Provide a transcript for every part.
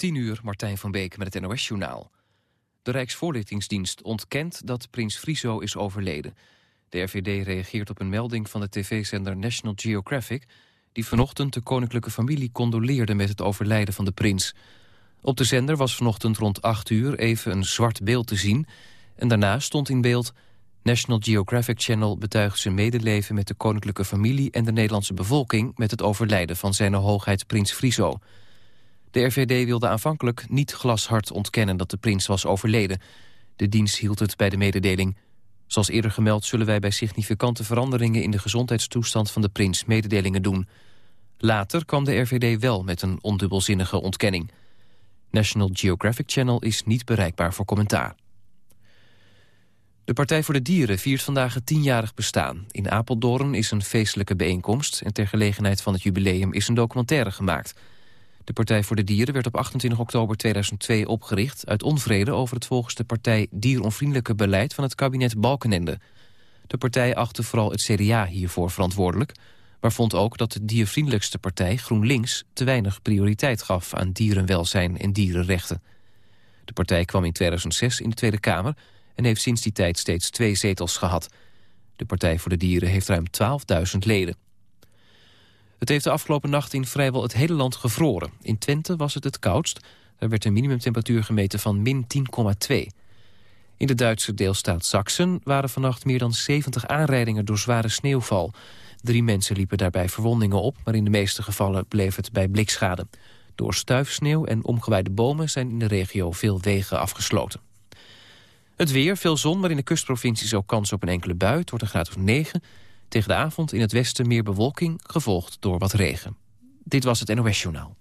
10 uur, Martijn van Beek met het NOS-journaal. De Rijksvoorlichtingsdienst ontkent dat prins Friso is overleden. De RVD reageert op een melding van de tv-zender National Geographic... die vanochtend de koninklijke familie condoleerde met het overlijden van de prins. Op de zender was vanochtend rond 8 uur even een zwart beeld te zien... en daarna stond in beeld... National Geographic Channel betuigt zijn medeleven met de koninklijke familie... en de Nederlandse bevolking met het overlijden van zijn hoogheid prins Friso... De RVD wilde aanvankelijk niet glashard ontkennen dat de prins was overleden. De dienst hield het bij de mededeling. Zoals eerder gemeld zullen wij bij significante veranderingen in de gezondheidstoestand van de prins mededelingen doen. Later kwam de RVD wel met een ondubbelzinnige ontkenning. National Geographic Channel is niet bereikbaar voor commentaar. De Partij voor de Dieren viert vandaag het tienjarig bestaan. In Apeldoorn is een feestelijke bijeenkomst... en ter gelegenheid van het jubileum is een documentaire gemaakt... De Partij voor de Dieren werd op 28 oktober 2002 opgericht... uit onvrede over het volgens de partij dieronvriendelijke beleid van het kabinet Balkenende. De partij achtte vooral het CDA hiervoor verantwoordelijk... maar vond ook dat de diervriendelijkste partij GroenLinks... te weinig prioriteit gaf aan dierenwelzijn en dierenrechten. De partij kwam in 2006 in de Tweede Kamer... en heeft sinds die tijd steeds twee zetels gehad. De Partij voor de Dieren heeft ruim 12.000 leden. Het heeft de afgelopen nacht in vrijwel het hele land gevroren. In Twente was het het koudst. Daar werd een minimumtemperatuur gemeten van min 10,2. In de Duitse deelstaat Sachsen waren vannacht meer dan 70 aanrijdingen door zware sneeuwval. Drie mensen liepen daarbij verwondingen op, maar in de meeste gevallen bleef het bij blikschade. Door stuifsneeuw en omgewaaide bomen zijn in de regio veel wegen afgesloten. Het weer, veel zon, maar in de kustprovincies ook kans op een enkele bui. Het wordt een graad of 9. Tegen de avond in het westen meer bewolking, gevolgd door wat regen. Dit was het NOS Journaal.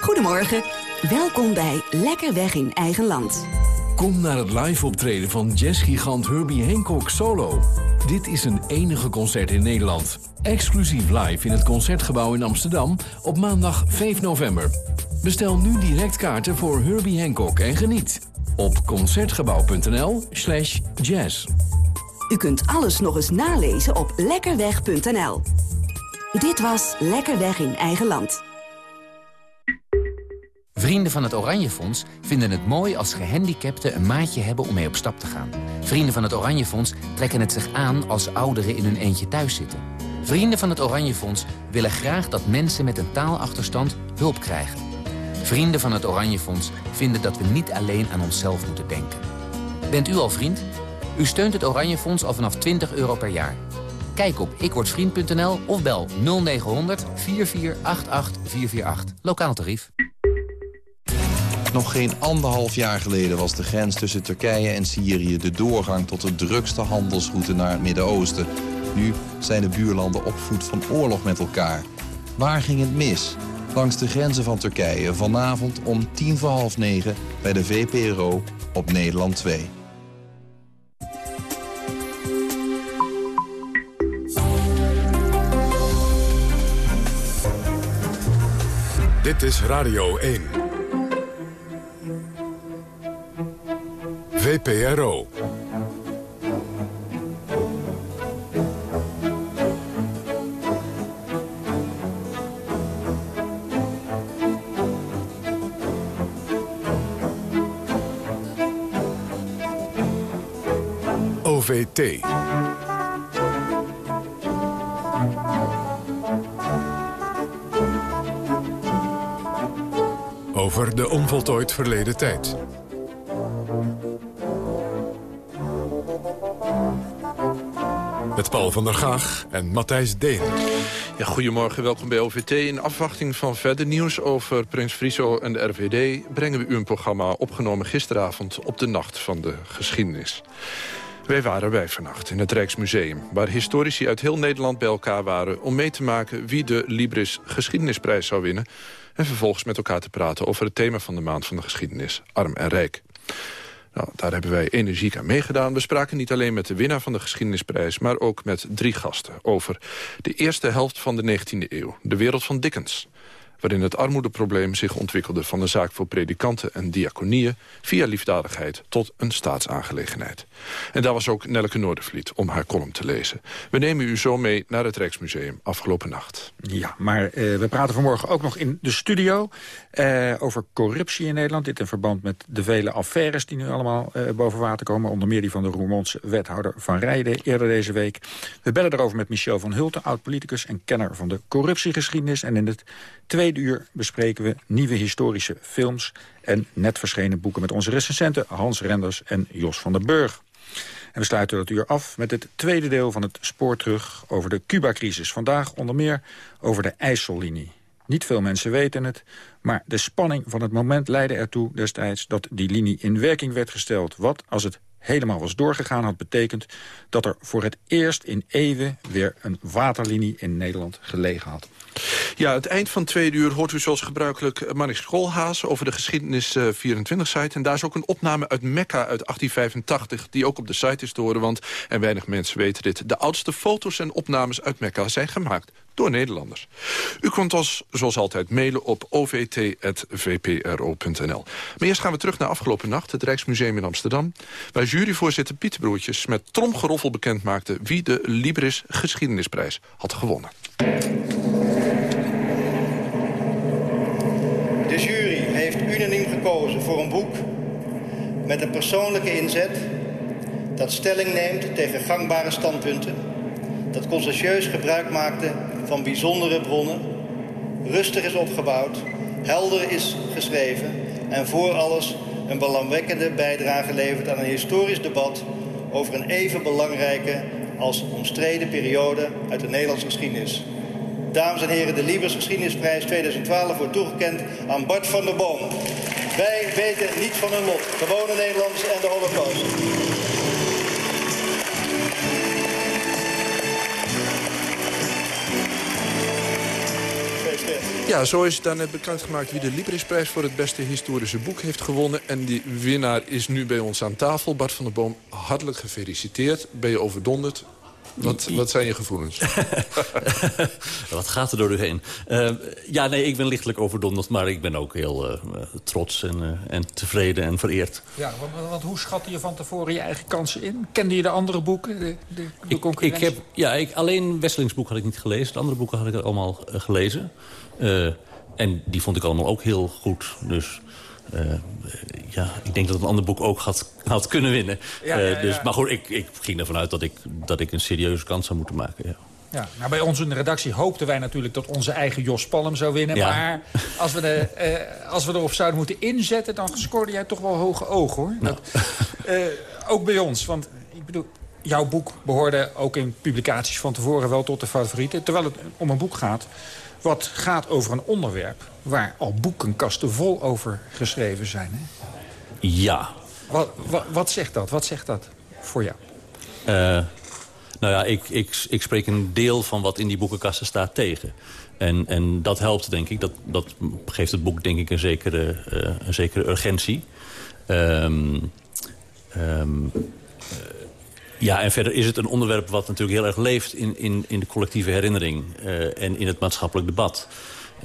Goedemorgen, welkom bij Lekker Weg in Eigen Land. Kom naar het live optreden van jazzgigant Herbie Hancock Solo. Dit is een enige concert in Nederland. Exclusief live in het Concertgebouw in Amsterdam op maandag 5 november. Bestel nu direct kaarten voor Herbie Hancock en geniet op concertgebouw.nl slash jazz. U kunt alles nog eens nalezen op lekkerweg.nl. Dit was Lekkerweg in eigen land. Vrienden van het Oranje Fonds vinden het mooi als gehandicapten een maatje hebben om mee op stap te gaan. Vrienden van het Oranje Fonds trekken het zich aan als ouderen in hun eentje thuis zitten. Vrienden van het Oranje Fonds willen graag dat mensen met een taalachterstand hulp krijgen. Vrienden van het Oranje Fonds vinden dat we niet alleen aan onszelf moeten denken. Bent u al vriend? U steunt het Oranje Fonds al vanaf 20 euro per jaar. Kijk op ikwordvriend.nl of bel 0900 4488 448. Lokaal tarief. Nog geen anderhalf jaar geleden was de grens tussen Turkije en Syrië... de doorgang tot de drukste handelsroute naar het Midden-Oosten. Nu zijn de buurlanden op voet van oorlog met elkaar. Waar ging het mis? Langs de grenzen van Turkije. Vanavond om tien voor half negen bij de VPRO op Nederland 2. Dit is Radio 1. VPRO. OVT. Over de onvoltooid verleden tijd. Met Paul van der Gaag en Matthijs Deen. Ja, goedemorgen, welkom bij OVT. In afwachting van verder nieuws over Prins Friso en de RVD... brengen we u een programma opgenomen gisteravond op de Nacht van de Geschiedenis. Wij waren bij vannacht in het Rijksmuseum... waar historici uit heel Nederland bij elkaar waren... om mee te maken wie de Libris Geschiedenisprijs zou winnen... en vervolgens met elkaar te praten over het thema van de maand van de geschiedenis... arm en rijk. Nou, daar hebben wij energiek aan meegedaan. We spraken niet alleen met de winnaar van de Geschiedenisprijs... maar ook met drie gasten over de eerste helft van de 19e eeuw. De wereld van Dickens. Waarin het armoedeprobleem zich ontwikkelde van een zaak voor predikanten en diaconieën via liefdadigheid tot een staatsaangelegenheid. En daar was ook Nelleke Noordervliet om haar column te lezen. We nemen u zo mee naar het Rijksmuseum afgelopen nacht. Ja, maar uh, we praten vanmorgen ook nog in de studio uh, over corruptie in Nederland. Dit in verband met de vele affaires die nu allemaal uh, boven water komen. Onder meer die van de Roermondse wethouder Van Rijden eerder deze week. We bellen erover met Michel van Hulten, oud-politicus en kenner van de corruptiegeschiedenis. En in het tweede uur bespreken we nieuwe historische films... en net verschenen boeken met onze recensenten Hans Renders en Jos van den Burg. En we sluiten dat uur af met het tweede deel van het spoor terug over de Cuba-crisis. Vandaag onder meer over de IJssellinie. Niet veel mensen weten het, maar de spanning van het moment leidde ertoe destijds dat die linie in werking werd gesteld. Wat, als het helemaal was doorgegaan, had betekend dat er voor het eerst in eeuwen weer een waterlinie in Nederland gelegen had. Ja, het eind van tweede uur hoort u zoals gebruikelijk Marnix Schoolhaas over de geschiedenis 24-site. En daar is ook een opname uit Mekka uit 1885, die ook op de site is te horen. Want, en weinig mensen weten dit, de oudste foto's en opnames uit Mekka zijn gemaakt door Nederlanders. U kunt ons zoals altijd mailen op ovt.vpro.nl. Maar eerst gaan we terug naar afgelopen nacht, het Rijksmuseum in Amsterdam... waar juryvoorzitter Pieter Broertjes met tromgeroffel bekend maakte... wie de Libris Geschiedenisprijs had gewonnen. De jury heeft unaniem gekozen voor een boek met een persoonlijke inzet... dat stelling neemt tegen gangbare standpunten... dat conscientieus gebruik maakte van bijzondere bronnen... rustig is opgebouwd, helder is geschreven... en voor alles een belangwekkende bijdrage levert aan een historisch debat... over een even belangrijke als omstreden periode uit de Nederlandse geschiedenis. Dames en heren, de Libers Geschiedenisprijs 2012 wordt toegekend aan Bart van der Boom. Wij weten niet van hun lot. Gewone Nederlanders en de holocaust. Ja, zo is het daarnet bekendgemaakt wie de Librisprijs voor het beste historische boek heeft gewonnen. En die winnaar is nu bij ons aan tafel. Bart van der Boom, hartelijk gefeliciteerd. Ben je overdonderd? Wat, wat zijn je gevoelens? wat gaat er door u heen? Uh, ja, nee, ik ben lichtelijk overdonderd, maar ik ben ook heel uh, trots en, uh, en, tevreden en vereerd. Ja, want, want, hoe schatte je van tevoren je eigen kansen in? Kende je de andere boeken, de, de, de ik, ik, heb, ja, ik, alleen Wesselings boek had ik niet gelezen. De andere boeken had ik allemaal gelezen. en die vond ik allemaal ook heel goed, dus... Uh, ja, ik denk dat een ander boek ook had, had kunnen winnen. Ja, ja, ja. Uh, dus, maar goed, ik, ik ging ervan uit dat ik, dat ik een serieuze kans zou moeten maken. Ja. Ja, nou bij ons in de redactie hoopten wij natuurlijk dat onze eigen Jos Palm zou winnen. Ja. Maar als we, de, uh, als we erop zouden moeten inzetten, dan scoorde jij toch wel hoge ogen hoor. Nou. Dat, ook bij ons, want ik bedoel, jouw boek behoorde ook in publicaties van tevoren wel tot de favorieten. Terwijl het om een boek gaat wat gaat over een onderwerp waar al boekenkasten vol over geschreven zijn. Hè? Ja. Wat, wat, wat, zegt dat? Wat zegt dat voor jou? Uh, nou ja, ik, ik, ik spreek een deel van wat in die boekenkasten staat tegen. En, en dat helpt, denk ik. Dat, dat geeft het boek, denk ik, een zekere, uh, een zekere urgentie. Um, um, ja, en verder is het een onderwerp wat natuurlijk heel erg leeft... in, in, in de collectieve herinnering uh, en in het maatschappelijk debat.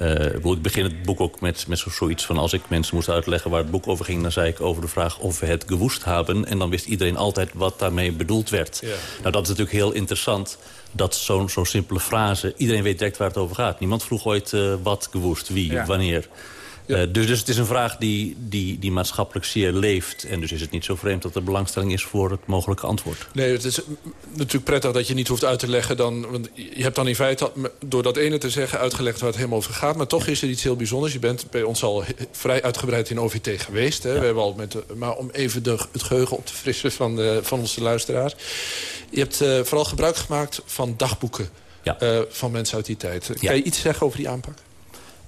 Uh, ik begin het boek ook met, met zoiets van... als ik mensen moest uitleggen waar het boek over ging... dan zei ik over de vraag of we het gewoest hebben. En dan wist iedereen altijd wat daarmee bedoeld werd. Ja. Nou, dat is natuurlijk heel interessant dat zo'n zo'n simpele frase... iedereen weet direct waar het over gaat. Niemand vroeg ooit uh, wat gewoest, wie, ja. wanneer... Ja. Uh, dus, dus het is een vraag die, die, die maatschappelijk zeer leeft. En dus is het niet zo vreemd dat er belangstelling is voor het mogelijke antwoord. Nee, het is natuurlijk prettig dat je niet hoeft uit te leggen. Dan, want je hebt dan in feite door dat ene te zeggen uitgelegd waar het helemaal over gaat. Maar toch is er iets heel bijzonders. Je bent bij ons al vrij uitgebreid in OVT geweest. Hè? Ja. We hebben al met, maar om even de, het geheugen op te frissen van, de, van onze luisteraars. Je hebt uh, vooral gebruik gemaakt van dagboeken ja. uh, van mensen uit die tijd. Kan je iets zeggen over die aanpak?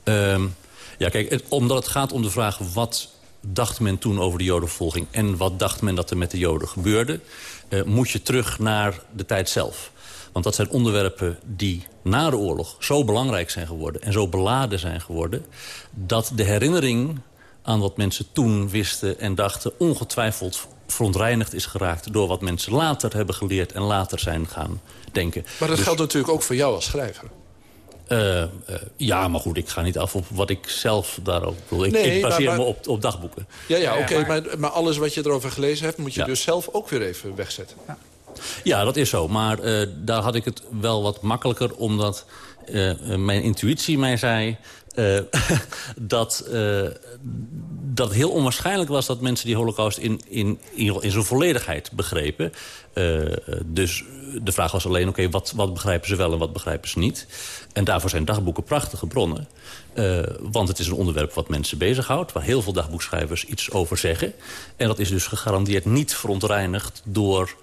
Um, ja, kijk, het, omdat het gaat om de vraag... wat dacht men toen over de jodenvervolging... en wat dacht men dat er met de joden gebeurde... Uh, moet je terug naar de tijd zelf. Want dat zijn onderwerpen die na de oorlog zo belangrijk zijn geworden... en zo beladen zijn geworden... dat de herinnering aan wat mensen toen wisten en dachten... ongetwijfeld verontreinigd is geraakt door wat mensen later hebben geleerd... en later zijn gaan denken. Maar dat dus, geldt natuurlijk ook voor jou als schrijver. Uh, uh, ja, maar goed, ik ga niet af op wat ik zelf daarop bedoel. Ik, nee, ik baseer maar, maar, me op, op dagboeken. Ja, ja oké, okay, maar, maar, alles wat je erover gelezen hebt... moet je ja. dus zelf ook weer even wegzetten. Ja, ja dat is zo. Maar uh, daar had ik het wel wat makkelijker... omdat mijn intuïtie mij zei... dat, dat het heel onwaarschijnlijk was dat mensen die holocaust in, in, in, zijn volledigheid begrepen. dus de vraag was alleen, oké, wat, wat begrijpen ze wel en wat begrijpen ze niet? En daarvoor zijn dagboeken prachtige bronnen. Want het is een onderwerp wat mensen bezighoudt... waar heel veel dagboekschrijvers iets over zeggen. En dat is dus gegarandeerd niet verontreinigd... door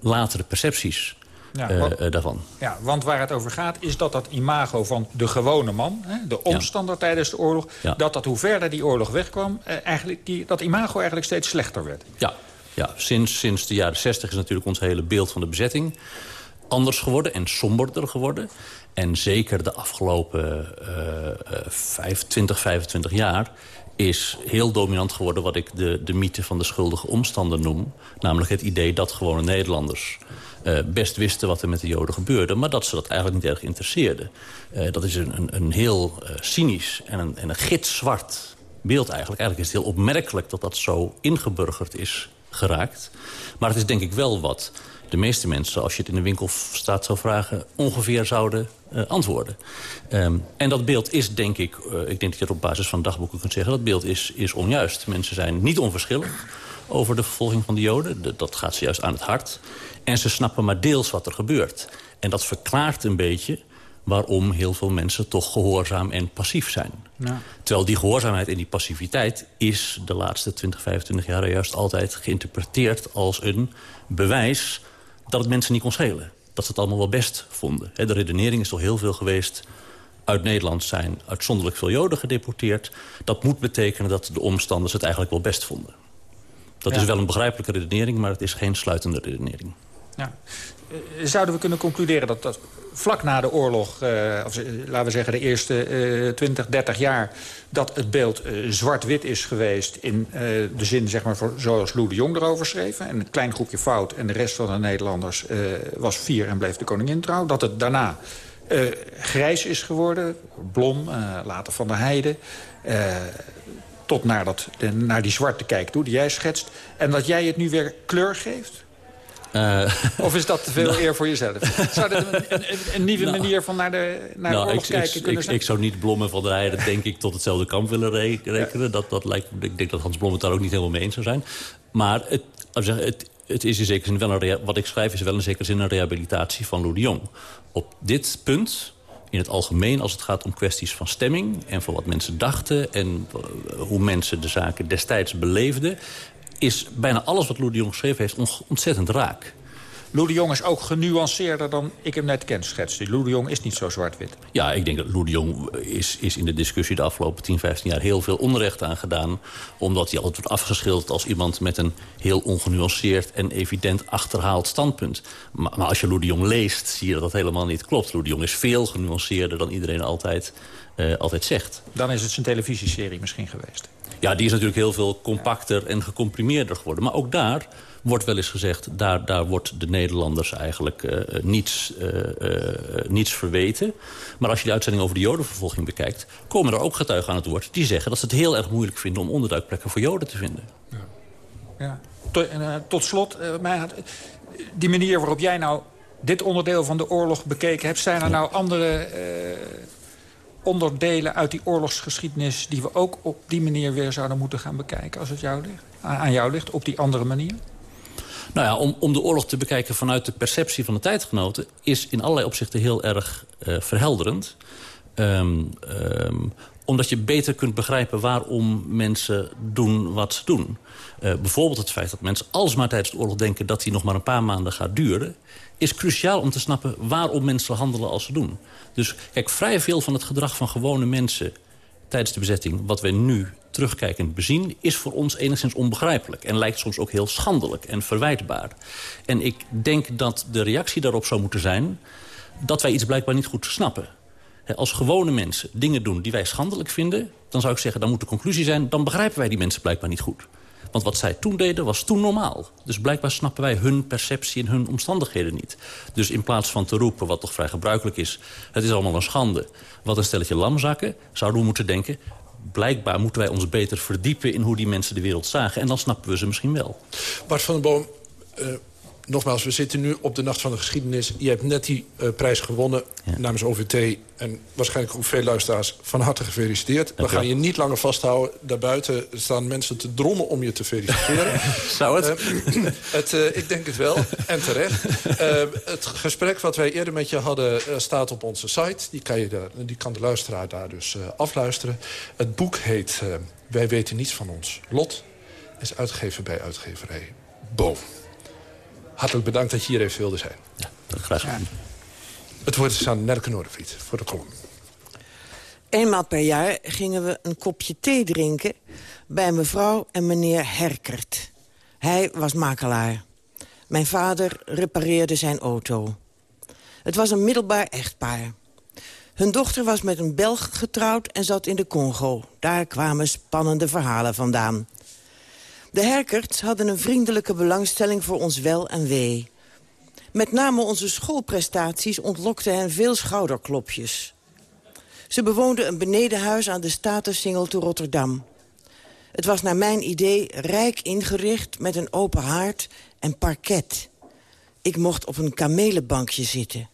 latere percepties ja, uh, daarvan. Ja, want waar het over gaat is dat dat imago van de gewone man... Hè, de omstander ja. tijdens de oorlog... Ja. dat dat hoe verder die oorlog wegkwam... eigenlijk die, dat imago eigenlijk steeds slechter werd. Ja, ja, sinds, sinds de jaren 60 is natuurlijk ons hele beeld van de bezetting anders geworden en somberder geworden. En zeker de afgelopen uh, 25, 25 jaar is heel dominant geworden wat ik de, de mythe van de schuldige omstander noem. Namelijk het idee dat gewone Nederlanders uh, best wisten wat er met de Joden gebeurde... maar dat ze dat eigenlijk niet erg interesseerde. Uh, dat is een, een, een heel uh, cynisch en een, en een gitzwart beeld eigenlijk. Eigenlijk is het heel opmerkelijk dat dat zo ingeburgerd is geraakt. Maar het is denk ik wel wat de meeste mensen, als je het in de winkel staat zou vragen... ongeveer zouden antwoorden. Um, en dat beeld is, denk ik, ik denk dat je het op basis van dagboeken kunt zeggen... dat beeld is, is onjuist. Mensen zijn niet onverschillig over de vervolging van de Joden. De, dat gaat ze juist aan het hart. En ze snappen maar deels wat er gebeurt. En dat verklaart een beetje waarom heel veel mensen toch gehoorzaam en passief zijn. Ja. Terwijl die gehoorzaamheid en die passiviteit is de laatste 20, 25 jaar juist altijd geïnterpreteerd als een bewijs dat het mensen niet kon schelen. Dat ze het allemaal wel best vonden. De redenering is toch heel veel geweest... uit Nederland zijn uitzonderlijk veel Joden gedeporteerd. Dat moet betekenen dat de omstanders het eigenlijk wel best vonden. Dat ja. is wel een begrijpelijke redenering, maar het is geen sluitende redenering. Ja. Eh, zouden we kunnen concluderen dat, dat vlak na de oorlog... Uh, of laten we zeggen de eerste uh, 20, 30 jaar... dat het beeld zwart-wit is geweest in de zin zeg maar, voor, zoals Lou de Jong erover schreef... en een klein groepje fout en de rest van de Nederlanders was vier en bleef de koningin trouw. Dat het daarna grijs is geworden, Blom, later Van der Heijden... tot naar, dat, naar die zwarte kijk toe die jij schetst. En dat jij het nu weer kleur geeft... Uh, of is dat te veel nou, eer voor jezelf? Zou dat een, een, een nieuwe nou, manier van naar de, naar nou, de ik, kijken ik, kunnen zijn? Ik zou niet Blommen van der Heijden, denk ik, tot hetzelfde kamp willen rekenen. Ja. Dat, dat lijkt, ik denk dat Hans Blom het daar ook niet helemaal mee eens zou zijn. Maar het, het, het is in zekere zin wel een, wat ik schrijf is wel in zekere zin een rehabilitatie van Lou de Jong. Op dit punt in het algemeen als het gaat om kwesties van stemming... en van wat mensen dachten en hoe mensen de zaken destijds beleefden is bijna alles wat Lou de Jong geschreven heeft ontzettend raak. Lou de Jong is ook genuanceerder dan ik hem net ken schetste. Lou de Jong is niet zo zwart-wit. Ja, ik denk dat Lou de Jong is, is in de discussie de afgelopen 10, 15 jaar heel veel onrecht aan gedaan. Omdat hij altijd wordt afgeschilderd als iemand met een heel ongenuanceerd en evident achterhaald standpunt. Maar, maar als je Lou de Jong leest, zie je dat dat helemaal niet klopt. Lou de Jong is veel genuanceerder dan iedereen altijd, uh, altijd zegt. Dan is het zijn televisieserie misschien geweest. Ja, die is natuurlijk heel veel compacter en gecomprimeerder geworden. Maar ook daar wordt wel eens gezegd... daar, daar wordt de Nederlanders eigenlijk uh, niets, uh, uh, niets verweten. Maar als je de uitzending over de jodenvervolging bekijkt... komen er ook getuigen aan het woord die zeggen... dat ze het heel erg moeilijk vinden om onderduikplekken voor joden te vinden. Ja. ja. Tot, tot slot, die manier waarop jij nou dit onderdeel van de oorlog bekeken hebt... zijn er nou andere onderdelen uit die oorlogsgeschiedenis... die we ook op die manier weer zouden moeten gaan bekijken... als het jou ligt, aan jou ligt, op die andere manier? Nou ja, om, om de oorlog te bekijken vanuit de perceptie van de tijdgenoten... is in allerlei opzichten heel erg uh, verhelderend. Um, um, omdat je beter kunt begrijpen waarom mensen doen wat ze doen. Uh, bijvoorbeeld het feit dat mensen alsmaar tijdens de oorlog denken... dat die nog maar een paar maanden gaat duren... is cruciaal om te snappen waarom mensen handelen als ze doen. Dus kijk, vrij veel van het gedrag van gewone mensen tijdens de bezetting... wat wij nu terugkijkend bezien, is voor ons enigszins onbegrijpelijk. En lijkt soms ook heel schandelijk en verwijtbaar. En ik denk dat de reactie daarop zou moeten zijn... dat wij iets blijkbaar niet goed snappen. Als gewone mensen dingen doen die wij schandelijk vinden... dan zou ik zeggen, dan moet de conclusie zijn... dan begrijpen wij die mensen blijkbaar niet goed. Want wat zij toen deden was toen normaal. Dus blijkbaar snappen wij hun perceptie en hun omstandigheden niet. Dus in plaats van te roepen, wat toch vrij gebruikelijk is... het is allemaal een schande, wat een stelletje lamzakken... zouden we moeten denken, blijkbaar moeten wij ons beter verdiepen... in hoe die mensen de wereld zagen. En dan snappen we ze misschien wel. Bart van den Boom, uh, nogmaals, we zitten nu op de Nacht van de Geschiedenis. Je hebt net die uh, prijs gewonnen namens OVT. En waarschijnlijk ook veel luisteraars van harte gefeliciteerd. We gaan je niet langer vasthouden. Daarbuiten staan mensen te drommen om je te feliciteren. Zou het? Uh, het ik denk het wel. En terecht. het gesprek wat wij eerder met je hadden staat op onze site. Die kan, je de, die kan de luisteraar daar dus afluisteren. Het boek heet Wij weten niets van ons. Lot is uitgegeven bij uitgeverij Boom. Hartelijk bedankt dat je hier even wilde zijn. Ja, graag gedaan. Het woord is aan Nelke Noordervliet voor de column. Eenmaal per jaar gingen we een kopje thee drinken... bij mevrouw en meneer Herkert. Hij was makelaar. Mijn vader repareerde zijn auto. Het was een middelbaar echtpaar. Hun dochter was met een Belg getrouwd en zat in de Congo. Daar kwamen spannende verhalen vandaan. De Herkerts hadden een vriendelijke belangstelling voor ons wel en wee. Met name onze schoolprestaties ontlokten hen veel schouderklopjes. Ze bewoonden een benedenhuis aan de Statensingel te Rotterdam. Het was naar mijn idee rijk ingericht met een open haard en parket. Ik mocht op een kamelenbankje zitten.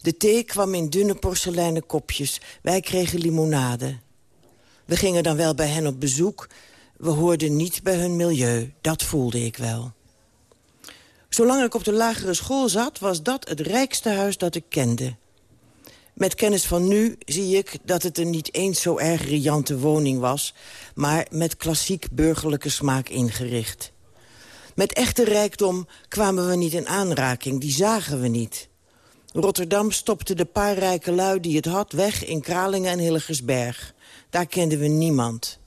De thee kwam in dunne porseleinen kopjes. Wij kregen limonade. We gingen dan wel bij hen op bezoek we hoorden niet bij hun milieu, dat voelde ik wel. Zolang ik op de lagere school zat, was dat het rijkste huis dat ik kende. Met kennis van nu zie ik dat het een niet eens zo erg riante woning was... maar met klassiek burgerlijke smaak ingericht. Met echte rijkdom kwamen we niet in aanraking, die zagen we niet. Rotterdam stopte de paar rijke lui die het had weg in Kralingen en Hillegersberg. Daar kenden we niemand.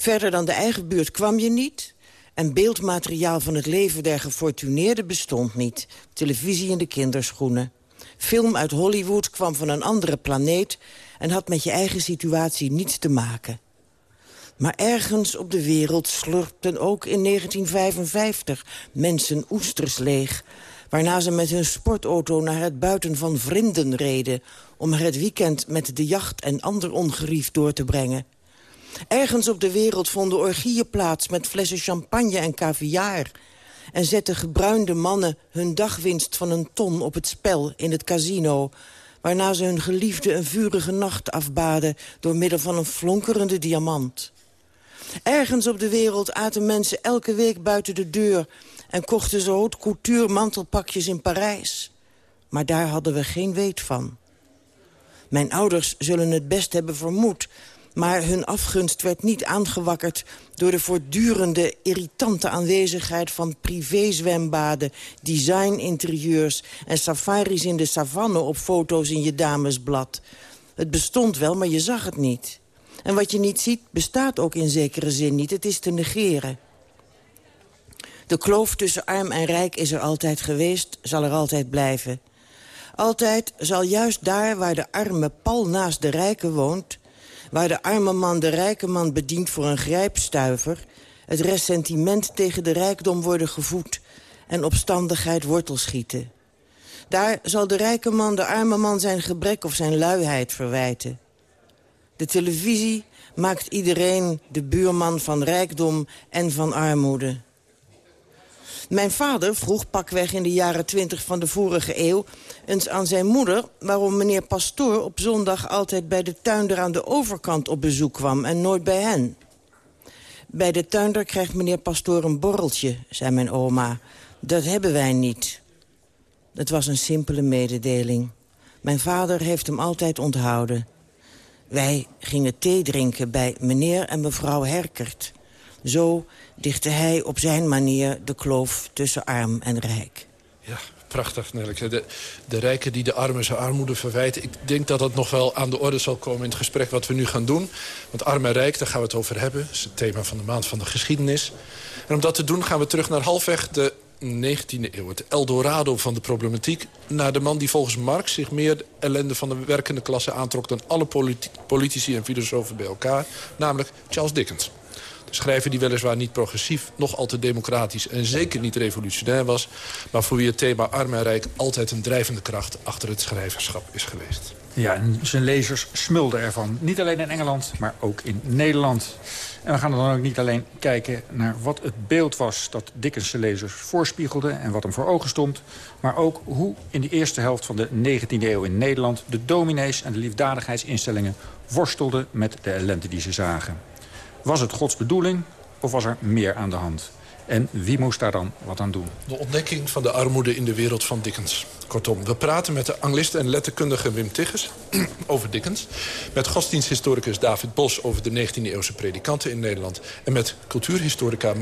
Verder dan de eigen buurt kwam je niet... en beeldmateriaal van het leven der gefortuneerden bestond niet. Televisie in de kinderschoenen. Film uit Hollywood kwam van een andere planeet... en had met je eigen situatie niets te maken. Maar ergens op de wereld slurpten ook in 1955 mensen oesters leeg... waarna ze met hun sportauto naar het buiten van Vrienden reden... om er het weekend met de jacht en ander ongerief door te brengen... Ergens op de wereld vonden orgieën plaats met flessen champagne en caviar. En zetten gebruinde mannen hun dagwinst van een ton op het spel in het casino... waarna ze hun geliefde een vurige nacht afbaden... door middel van een flonkerende diamant. Ergens op de wereld aten mensen elke week buiten de deur... en kochten ze haute couture mantelpakjes in Parijs. Maar daar hadden we geen weet van. Mijn ouders zullen het best hebben vermoed maar hun afgunst werd niet aangewakkerd door de voortdurende irritante aanwezigheid van privézwembaden, designinterieurs en safaris in de savanne op foto's in je damesblad. Het bestond wel, maar je zag het niet. En wat je niet ziet, bestaat ook in zekere zin niet. Het is te negeren. De kloof tussen arm en rijk is er altijd geweest, zal er altijd blijven. Altijd zal juist daar waar de arme pal naast de rijke woont waar de arme man de rijke man bedient voor een grijpstuiver... het ressentiment tegen de rijkdom worden gevoed... en opstandigheid wortel schieten. Daar zal de rijke man de arme man zijn gebrek of zijn luiheid verwijten. De televisie maakt iedereen de buurman van rijkdom en van armoede. Mijn vader vroeg pakweg in de jaren twintig van de vorige eeuw... eens aan zijn moeder waarom meneer Pastoor op zondag... altijd bij de tuinder aan de overkant op bezoek kwam en nooit bij hen. Bij de tuinder krijgt meneer Pastoor een borreltje, zei mijn oma. Dat hebben wij niet. Het was een simpele mededeling. Mijn vader heeft hem altijd onthouden. Wij gingen thee drinken bij meneer en mevrouw Herkert. Zo dichtte hij op zijn manier de kloof tussen arm en rijk. Ja, prachtig, Nelke. De, de rijken die de armen zijn armoede verwijten. Ik denk dat dat nog wel aan de orde zal komen in het gesprek wat we nu gaan doen. Want arm en rijk, daar gaan we het over hebben. Dat is het thema van de maand van de geschiedenis. En om dat te doen gaan we terug naar halfweg de 19e eeuw. Het Eldorado van de problematiek. Naar de man die volgens Marx zich meer ellende van de werkende klasse aantrok... dan alle politici en filosofen bij elkaar. Namelijk Charles Dickens. Schrijver die weliswaar niet progressief, nog altijd democratisch... en zeker niet revolutionair was... maar voor wie het thema arm en rijk altijd een drijvende kracht... achter het schrijverschap is geweest. Ja, en zijn lezers smulden ervan. Niet alleen in Engeland, maar ook in Nederland. En we gaan dan ook niet alleen kijken naar wat het beeld was... dat Dickens lezers voorspiegelde en wat hem voor ogen stond... maar ook hoe in de eerste helft van de 19e eeuw in Nederland... de dominees en de liefdadigheidsinstellingen worstelden met de ellende die ze zagen. Was het Gods bedoeling of was er meer aan de hand? En wie moest daar dan wat aan doen? De ontdekking van de armoede in de wereld van Dickens. Kortom, we praten met de anglist en letterkundige Wim Tigges over Dickens. Met godsdiensthistoricus David Bos over de 19e-eeuwse predikanten in Nederland. En met cultuurhistorica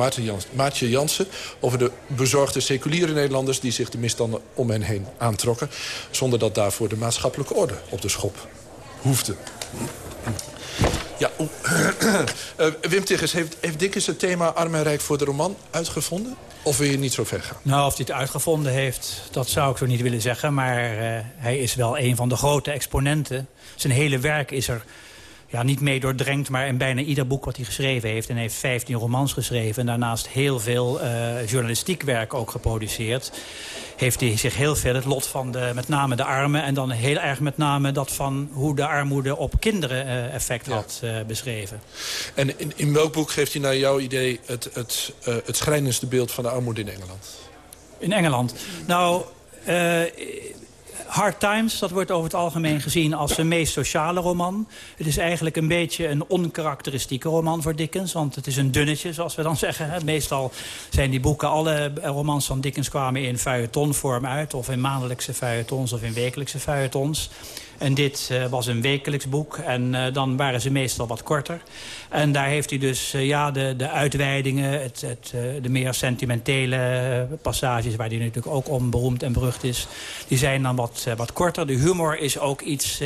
Maartje Jansen over de bezorgde seculiere Nederlanders... die zich de misstanden om hen heen aantrokken. Zonder dat daarvoor de maatschappelijke orde op de schop hoefde. Ja, uh, Wim Tiggers, heeft, heeft Dickens het thema arm en rijk voor de roman uitgevonden? Of wil je niet zo ver gaan? Nou, of hij het uitgevonden heeft, dat zou ik zo niet willen zeggen. Maar uh, hij is wel een van de grote exponenten. Zijn hele werk is er ja, niet mee doordrenkt, maar in bijna ieder boek wat hij geschreven heeft. En hij heeft 15 romans geschreven. En daarnaast heel veel uh, journalistiek werk ook geproduceerd. Heeft hij zich heel veel het lot van de, met name de armen... en dan heel erg met name dat van hoe de armoede op kinderen uh, effect had uh, beschreven. En in, in welk boek geeft hij naar jouw idee het, het, het schrijnendste beeld van de armoede in Engeland? In Engeland? Nou... Hard Times, dat wordt over het algemeen gezien als zijn meest sociale roman. Het is eigenlijk een beetje een onkarakteristieke roman voor Dickens. Want het is een dunnetje, zoals we dan zeggen. Meestal zijn die boeken, alle romans van Dickens kwamen in feuilletonvorm uit. Of in maandelijkse feuilletons of in wekelijkse feuilletons. En dit uh, was een wekelijks boek. En uh, dan waren ze meestal wat korter. En daar heeft hij dus uh, ja, de, de uitweidingen, het, het, de meer sentimentele passages... waar hij natuurlijk ook om beroemd en berucht is... die zijn dan wat, wat korter. De humor is ook iets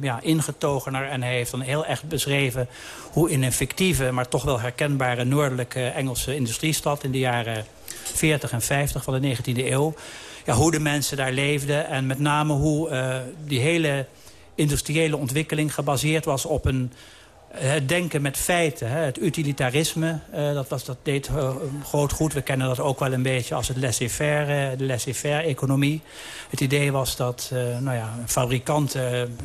ja, ingetogener. En hij heeft dan heel echt beschreven hoe in een fictieve... maar toch wel herkenbare noordelijke Engelse industriestad... in de jaren 40 en 50 van de 19e eeuw ja, hoe de mensen daar leefden. En met name hoe uh, die hele industriële ontwikkeling gebaseerd was op een het denken met feiten, hè, het utilitarisme, uh, dat, was, dat deed groot goed. We kennen dat ook wel een beetje als het laissez-faire, de laissez-faire economie. Het idee was dat nou ja, fabrikanten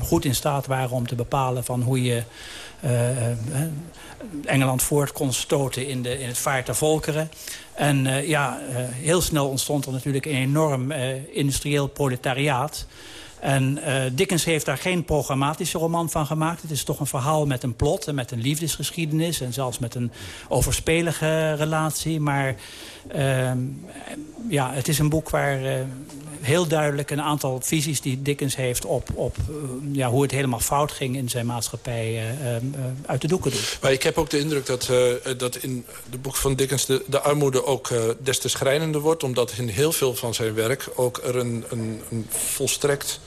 goed in staat waren om te bepalen van hoe je Engeland voort kon stoten in, de, in het vaart der volkeren. En uh, ja, uh, heel snel ontstond er natuurlijk een enorm uh, industrieel proletariaat. En Dickens heeft daar geen programmatische roman van gemaakt. Het is toch een verhaal met een plot en met een liefdesgeschiedenis... en zelfs met een overspelige relatie. Maar ehm, ja, het is een boek waar heel duidelijk een aantal visies die Dickens heeft... op, op uh, ja, hoe het helemaal fout ging in zijn maatschappij uh, uh, uit de doeken doet. Maar ik heb ook de indruk dat, dat in de boek van Dickens... de, de armoede ook des te schrijnender wordt... omdat in heel veel van zijn werk ook er een, een, volstrekt...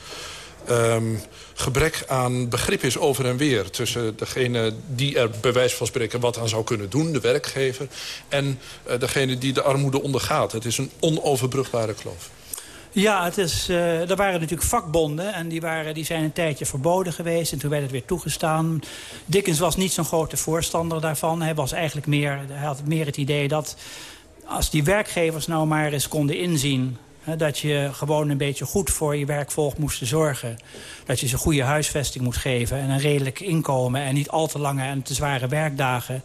Um, gebrek aan begrip is over en weer... tussen degene die er bij wijze van spreken wat aan zou kunnen doen, de werkgever... en degene die de armoede ondergaat. Het is een onoverbrugbare kloof. Ja, het is, uh, er waren natuurlijk vakbonden en die, waren, die zijn een tijdje verboden geweest. En toen werd het weer toegestaan. Dickens was niet zo'n grote voorstander daarvan. Hij, was eigenlijk meer, hij had meer het idee dat als die werkgevers nou maar eens konden inzien... Hè, dat je gewoon een beetje goed voor je werkvolk moest zorgen. Dat je ze goede huisvesting moet geven en een redelijk inkomen... en niet al te lange en te zware werkdagen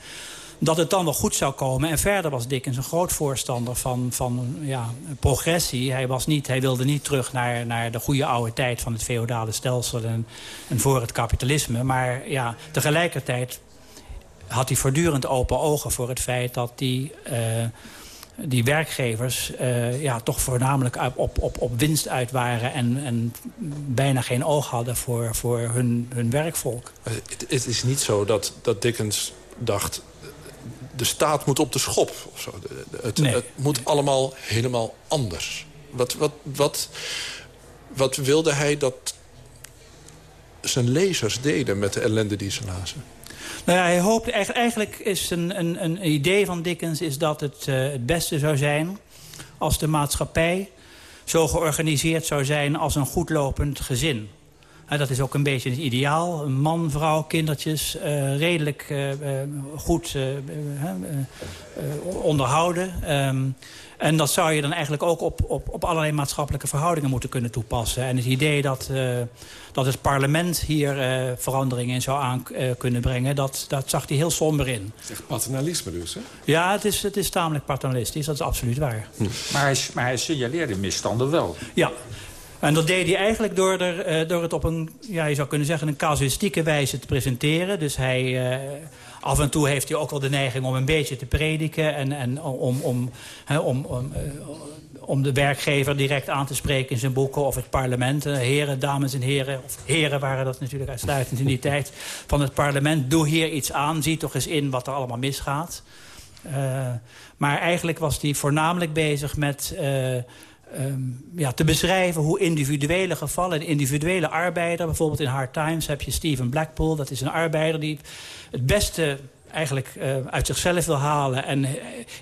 dat het dan wel goed zou komen. En verder was Dickens een groot voorstander van, van ja, progressie. Hij, was niet, hij wilde niet terug naar, naar de goede oude tijd van het feodale stelsel en, en voor het kapitalisme. Maar ja, tegelijkertijd had hij voortdurend open ogen voor het feit dat die... Uh, die werkgevers uh, ja, toch voornamelijk op, op, op winst uit waren... en, en bijna geen oog hadden voor, voor hun, hun werkvolk. Het, het is niet zo dat, dat Dickens dacht de staat moet op de schop. Of zo. Het, nee. het moet allemaal helemaal anders. Wat, wat, wat, wat wilde hij dat zijn lezers deden met de ellende die ze lazen? Nou ja, hij hoopte, eigenlijk is een, een, een idee van Dickens is dat het uh, het beste zou zijn... als de maatschappij zo georganiseerd zou zijn als een goedlopend gezin dat is ook een beetje het ideaal. Een man, vrouw, kindertjes, redelijk goed onderhouden. Ehm, en dat zou je dan eigenlijk ook op, op, op allerlei maatschappelijke verhoudingen moeten kunnen toepassen. En het idee dat, uh, dat het parlement hier uh, veranderingen in zou aan uh, kunnen brengen... Dat, dat zag hij heel somber in. Het is echt paternalisme dus, hè? Ja, het is, het is tamelijk paternalistisch. Dat is absoluut waar. Hm. Maar, hij, maar hij signaleerde misstanden wel. Ja. En dat deed hij eigenlijk door, er, door het op een, ja, je zou kunnen zeggen, een casuïstieke wijze te presenteren. Dus hij, Af en toe heeft hij ook wel de neiging om een beetje te prediken... en, en om, om, om, om, uh, om de werkgever direct aan te spreken in zijn boeken... of het parlement, heren, dames en heren... of heren waren dat natuurlijk uitsluitend in die tijd... van het parlement, doe hier iets aan, zie toch eens in wat er allemaal misgaat. Uh, maar eigenlijk was hij voornamelijk bezig met... Um, ja, te beschrijven hoe individuele gevallen... individuele arbeider, bijvoorbeeld in Hard Times heb je Stephen Blackpool... dat is een arbeider die het beste eigenlijk uh, uit zichzelf wil halen... en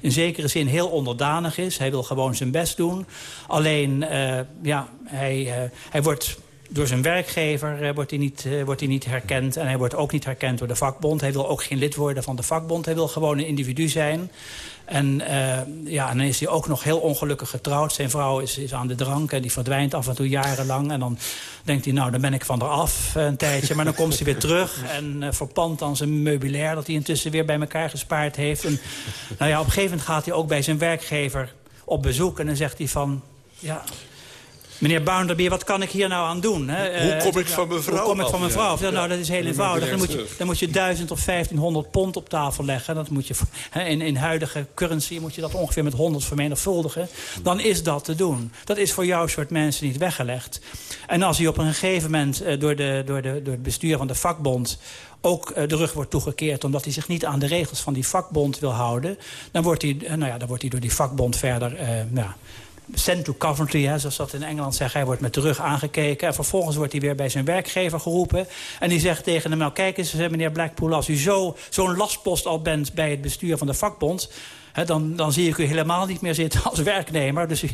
in zekere zin heel onderdanig is. Hij wil gewoon zijn best doen. Alleen, uh, ja, hij, hij wordt door zijn werkgever wordt, hij niet, wordt hij niet herkend. En hij wordt ook niet herkend door de vakbond. Hij wil ook geen lid worden van de vakbond. Hij wil gewoon een individu zijn. En, uh, ja, dan is hij ook nog heel ongelukkig getrouwd. Zijn vrouw is, is aan de drank en die verdwijnt af en toe jarenlang. En dan denkt hij, nou, dan ben ik van er af een tijdje. Maar dan komt hij weer terug en verpand dan zijn meubilair... dat hij intussen weer bij elkaar gespaard heeft. En, nou ja, op een gegeven moment gaat hij ook bij zijn werkgever op bezoek. En dan zegt hij van... Ja, Meneer Bounderby, wat kan ik hier nou aan doen? Hè? Hoe kom ik van mevrouw Hoe kom ik van mevrouw? Ja, nou, dat is heel eenvoudig. Dan moet, je, dan moet je 1000 of 1500 pond op tafel leggen. Dat moet je, in, in huidige currency moet je dat ongeveer met 100 vermenigvuldigen. Dan is dat te doen. Dat is voor jouw soort mensen niet weggelegd. En als hij op een gegeven moment door, de, door, de, door het bestuur van de vakbond ook de rug wordt toegekeerd... omdat hij zich niet aan de regels van die vakbond wil houden... dan wordt hij, nou ja, dan wordt hij door die vakbond verder... Uh, nou, sent to Coventry, hè, zoals dat in Engeland zeggen. Hij wordt met de rug aangekeken. En vervolgens wordt hij weer bij zijn werkgever geroepen. En die zegt tegen hem, nou kijk eens meneer Blackpool... als u zo'n zo lastpost al bent bij het bestuur van de vakbond... Hè, dan, dan zie ik u helemaal niet meer zitten als werknemer. Dus u,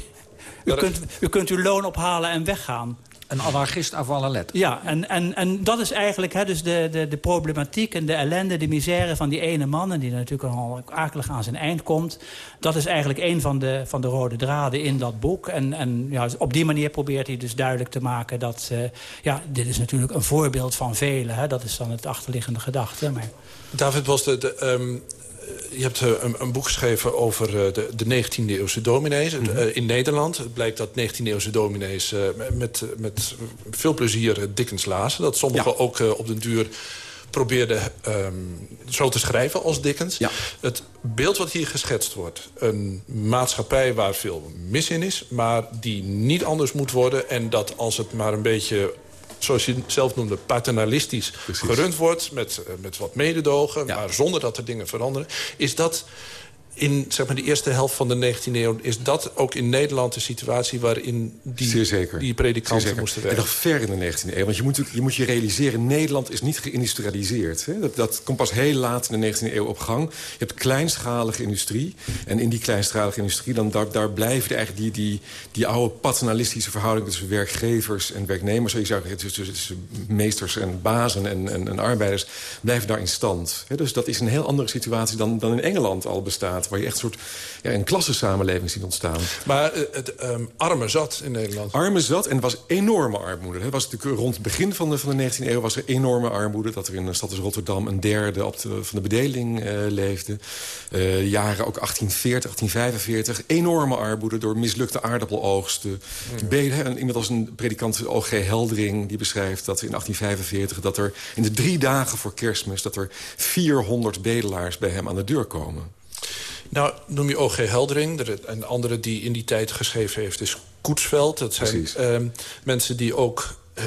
u, kunt, u kunt uw loon ophalen en weggaan. Een anarchist afvallen let. Ja, en, en, en dat is eigenlijk hè, dus de, de, de problematiek en de ellende, de misère van die ene man... en die natuurlijk al akelig aan zijn eind komt. Dat is eigenlijk een van de, van de rode draden in dat boek. En, en ja, op die manier probeert hij dus duidelijk te maken dat... Uh, ja, dit is natuurlijk een voorbeeld van velen. Hè, dat is dan het achterliggende gedachte. Maar... David, was de, de um je hebt eh, een, een, boek geschreven over eh, de, de 19e-eeuwse dominees mm -hmm. in Nederland. Het blijkt dat 19e-eeuwse dominees met, met veel plezier Dickens lazen. Dat sommigen ja. ook op den duur probeerden um, zo te schrijven als Dickens. Ja. Het beeld wat hier geschetst wordt. Een maatschappij waar veel mis in is... maar die niet anders moet worden. En dat als het maar een beetje zoals je zelf noemde, paternalistisch Precies. gerund wordt... Met, met wat mededogen, maar zonder dat er dingen veranderen... is dat in zeg maar, de eerste helft van de 19e eeuw... is dat ook in Nederland de situatie waarin die, die predikanten moesten werken? En nog ver in de 19e eeuw. Want je moet je, moet je realiseren, Nederland is niet geïndustrialiseerd. Hè? Dat, dat komt pas heel laat in de 19e eeuw op gang. Je hebt kleinschalige industrie. En in die kleinschalige industrie, dan, daar, daar blijven eigenlijk die, die, die oude paternalistische verhoudingen... tussen werkgevers en werknemers. Je zou zeggen, tussen, tussen meesters en bazen en, en, en arbeiders... blijven daar in stand. Hè? Dus dat is een heel andere situatie dan, dan in Engeland al bestaat waar je echt een soort ja, een klassensamenleving ziet ontstaan. Maar uh, het um, arme zat in Nederland. Arme zat en was enorme armoede. Het was natuurlijk rond het begin van de, van de 19e eeuw was er enorme armoede. Dat er in de stad als Rotterdam een derde op de, van de bedeling uh, leefde. Uh, jaren ook 1840, 1845. Enorme armoede door mislukte aardappeloogsten. Beden, en iemand als een predikant O.G. Heldering die beschrijft dat in 1845... dat er in de drie dagen voor kerstmis... dat er 400 bedelaars bij hem aan de deur komen. Nou, noem je O.G. Heldering. Een andere die in die tijd geschreven heeft is Koetsveld. Dat zijn uh, mensen die ook... Uh,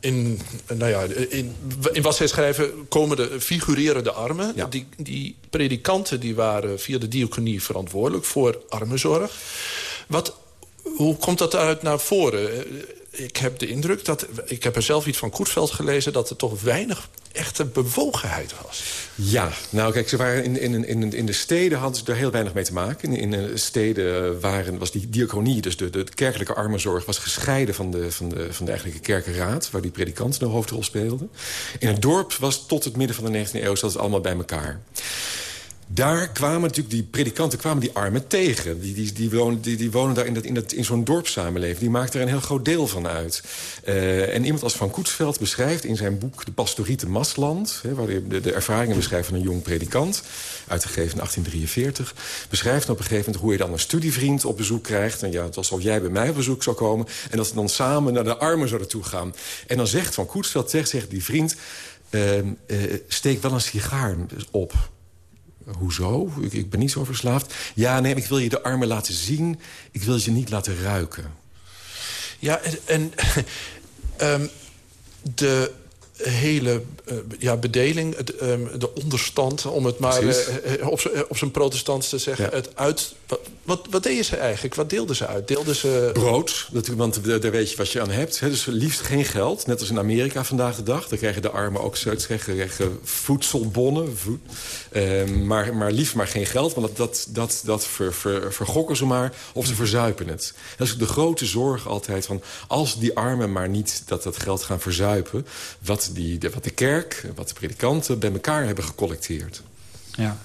in, nou ja, in, in wat zij schrijven komen de figurerende armen. Ja. Die, die predikanten die waren via de diaconie verantwoordelijk voor armenzorg. Wat, hoe komt dat uit naar voren? Ik heb de indruk dat... Ik heb er zelf iets van Koetsveld gelezen... dat er toch weinig echte bewogenheid was. Ja, nou kijk, ze waren in, in, in, in de steden hadden ze er heel weinig mee te maken. In, de steden waren, was die diaconie, dus de, kerkelijke armenzorg... was gescheiden van de, van, de, van de eigenlijke kerkenraad... waar die predikanten de hoofdrol speelden. In het dorp was tot het midden van de 19e eeuw... zat het allemaal bij elkaar daar kwamen natuurlijk die predikanten kwamen die armen tegen. Die, die, die, wonen, die, die wonen daar in, in, in zo'n dorpssamenleving. Die maakten er een heel groot deel van uit. Uh, en iemand als Van Koetsveld beschrijft in zijn boek... De Pastoriete Masland, hè, waar de, de ervaringen beschrijft van een jong predikant... uitgegeven in 1843, beschrijft op een gegeven moment... hoe je dan een studievriend op bezoek krijgt. En ja, het was alsof jij bij mij op bezoek zou komen. En dat ze dan samen naar de armen zouden toe gaan. En dan zegt Van Koetsveld, zegt, zegt die vriend... Uh, uh, steek wel een sigaar op hoezo? Ik, ik, ben niet zo verslaafd. Ja, nee, ik wil je de armen laten zien. Ik wil je niet laten ruiken. Ja, en... um, de hele uh, ja, bedeling, het, um, de onderstand... om het maar uh, op zijn protestants te zeggen... Ja. Het uit, wat, wat deden ze eigenlijk? Wat deelden ze uit? Deelden ze... Brood, want daar weet je wat je aan hebt. Hè? Dus liefst geen geld, net als in Amerika vandaag de dag. Dan krijgen de armen ook krijgen voedselbonnen. Voed, uh, maar, maar liefst maar geen geld, want dat, dat, dat, dat ver, ver, vergokken ze maar of ze verzuipen het. Dat is de grote zorg altijd van... als die armen maar niet dat, dat geld gaan verzuipen... wat, die, wat de kerk, wat de predikanten bij elkaar hebben gecollecteerd. Ja.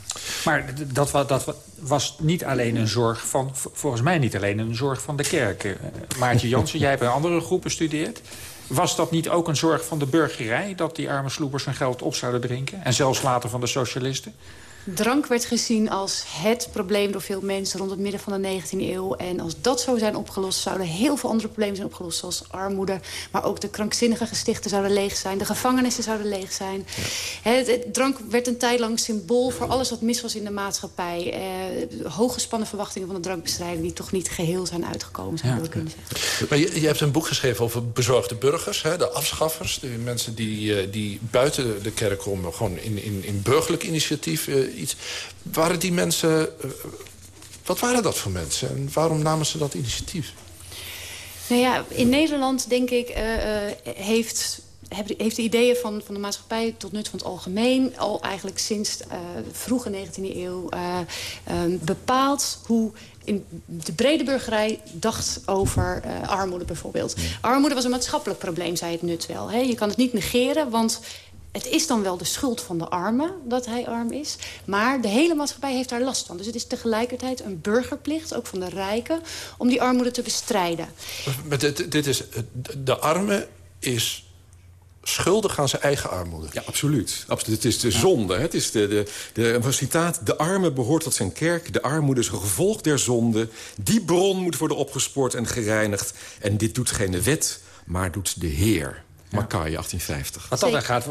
Maar dat, dat was niet alleen een zorg van... volgens mij niet alleen een zorg van de kerk. Eh, Maartje Jansen, jij hebt een andere groep bestudeerd. Was dat niet ook een zorg van de burgerij... dat die arme sloepers hun geld op zouden drinken? En zelfs later van de socialisten? Drank werd gezien als het probleem door veel mensen rond het midden van de 19e eeuw. En als dat zou zijn opgelost, zouden heel veel andere problemen zijn opgelost. Zoals armoede, maar ook de krankzinnige gestichten zouden leeg zijn. De gevangenissen zouden leeg zijn. Ja. Het, drank werd een tijd lang symbool voor alles wat mis was in de maatschappij. Eh, hooggespannen verwachtingen van de drankbestrijding... die toch niet geheel zijn uitgekomen, zouden ja. kunnen zeggen. Maar je, je, hebt een boek geschreven over bezorgde burgers. Hè, de afschaffers, de mensen die, die buiten de kerk komen... gewoon in, in, in burgerlijk initiatief... Uh, iets. Waren die mensen... Uh, wat waren dat voor mensen en waarom namen ze dat initiatief? Nou ja, in Nederland denk ik uh, heeft heeft de ideeën van, van de maatschappij tot nut van het algemeen... al eigenlijk sinds uh, de vroege 19e eeuw uh, uh, bepaald hoe in de brede burgerij dacht over uh, armoede bijvoorbeeld. Armoede was een maatschappelijk probleem, zei het nut wel. Hè? Je kan het niet negeren, want het is dan wel de schuld van de armen dat hij arm is. Maar de hele maatschappij heeft daar last van. Dus het is tegelijkertijd een burgerplicht, ook van de rijken... om die armoede te bestrijden. Maar dit, dit is, de arme is schuldig aan zijn eigen armoede. Ja, absoluut. absoluut. Het is de zonde. Het is de, de, de, een citaat. De arme behoort tot zijn kerk. De armoede is een gevolg der zonde. Die bron moet worden opgespoord en gereinigd. En dit doet geen wet, maar doet de Heer. Mackay, 1850. Wat dat gaat,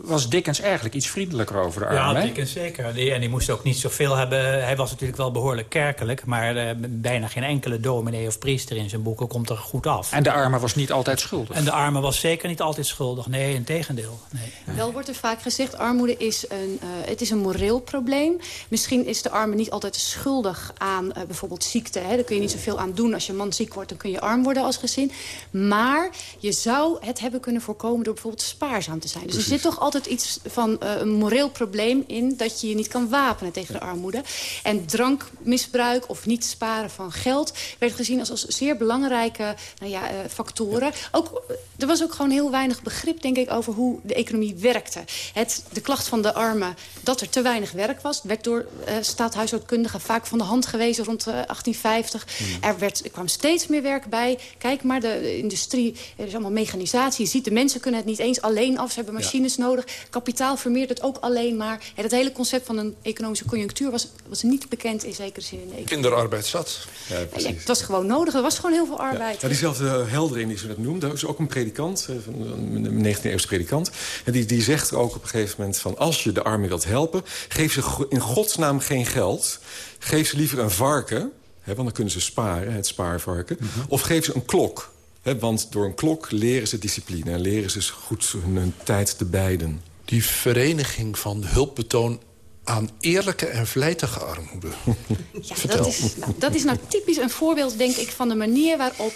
was Dickens eigenlijk iets vriendelijker over de armen. Ja, Dickens zeker. en die moest ook niet zoveel hebben. Hij was natuurlijk wel behoorlijk kerkelijk... maar uh, bijna geen enkele dominee of priester in zijn boeken komt er goed af. En de arme was niet altijd schuldig? En de arme was zeker niet altijd schuldig. Nee, in tegendeel. Nee. Wel wordt er vaak gezegd, armoede is een, uh, het is een moreel probleem. Misschien is de arme niet altijd schuldig aan uh, bijvoorbeeld ziekte. Hè. Daar kun je niet zoveel aan doen. Als je man ziek wordt, dan kun je arm worden als gezin. Maar je zou het hebben hebben kunnen voorkomen... door bijvoorbeeld spaarzaam te zijn. Dus Precies. er zit toch altijd iets van uh, een moreel probleem in... dat je je niet kan wapenen tegen de armoede. En drankmisbruik of niet sparen van geld... werd gezien als, als zeer belangrijke nou ja, uh, factoren. Ja. Ook, er was ook gewoon heel weinig begrip, denk ik... over hoe de economie werkte. Het, de klacht van de armen dat er te weinig werk was... werd door uh, staathuishoudkundigen vaak van de hand gewezen rond 1850. Hmm. Er, werd, er kwam steeds meer werk bij. Kijk maar, de industrie, er is allemaal mechanisatie je ziet, de mensen kunnen het niet eens alleen af. Ze hebben machines ja. nodig. Kapitaal vermeert het ook alleen maar. Het hele concept van een economische conjunctuur was, was niet bekend in zekere zin in de. Kinderarbeid zat. Ja, ja, het was gewoon nodig. Er was gewoon heel veel arbeid. Ja, diezelfde Heldering die ze net noemde, dat is ook een predikant, eh, een 19e-eeuwse predikant. En die, die zegt ook op een gegeven moment van... als je de armen wilt helpen, geef ze in godsnaam geen geld. Geef ze liever een varken, hè, want dan kunnen ze sparen, het spaarvarken. Mm -hmm. Of geef ze een klok. Want door een klok leren ze discipline en leren ze goed hun tijd te beiden. Die vereniging van hulpbetoon aan eerlijke en vlijtige armoede. Ja, dat, is, nou, dat is nou typisch een voorbeeld, denk ik, van de manier waarop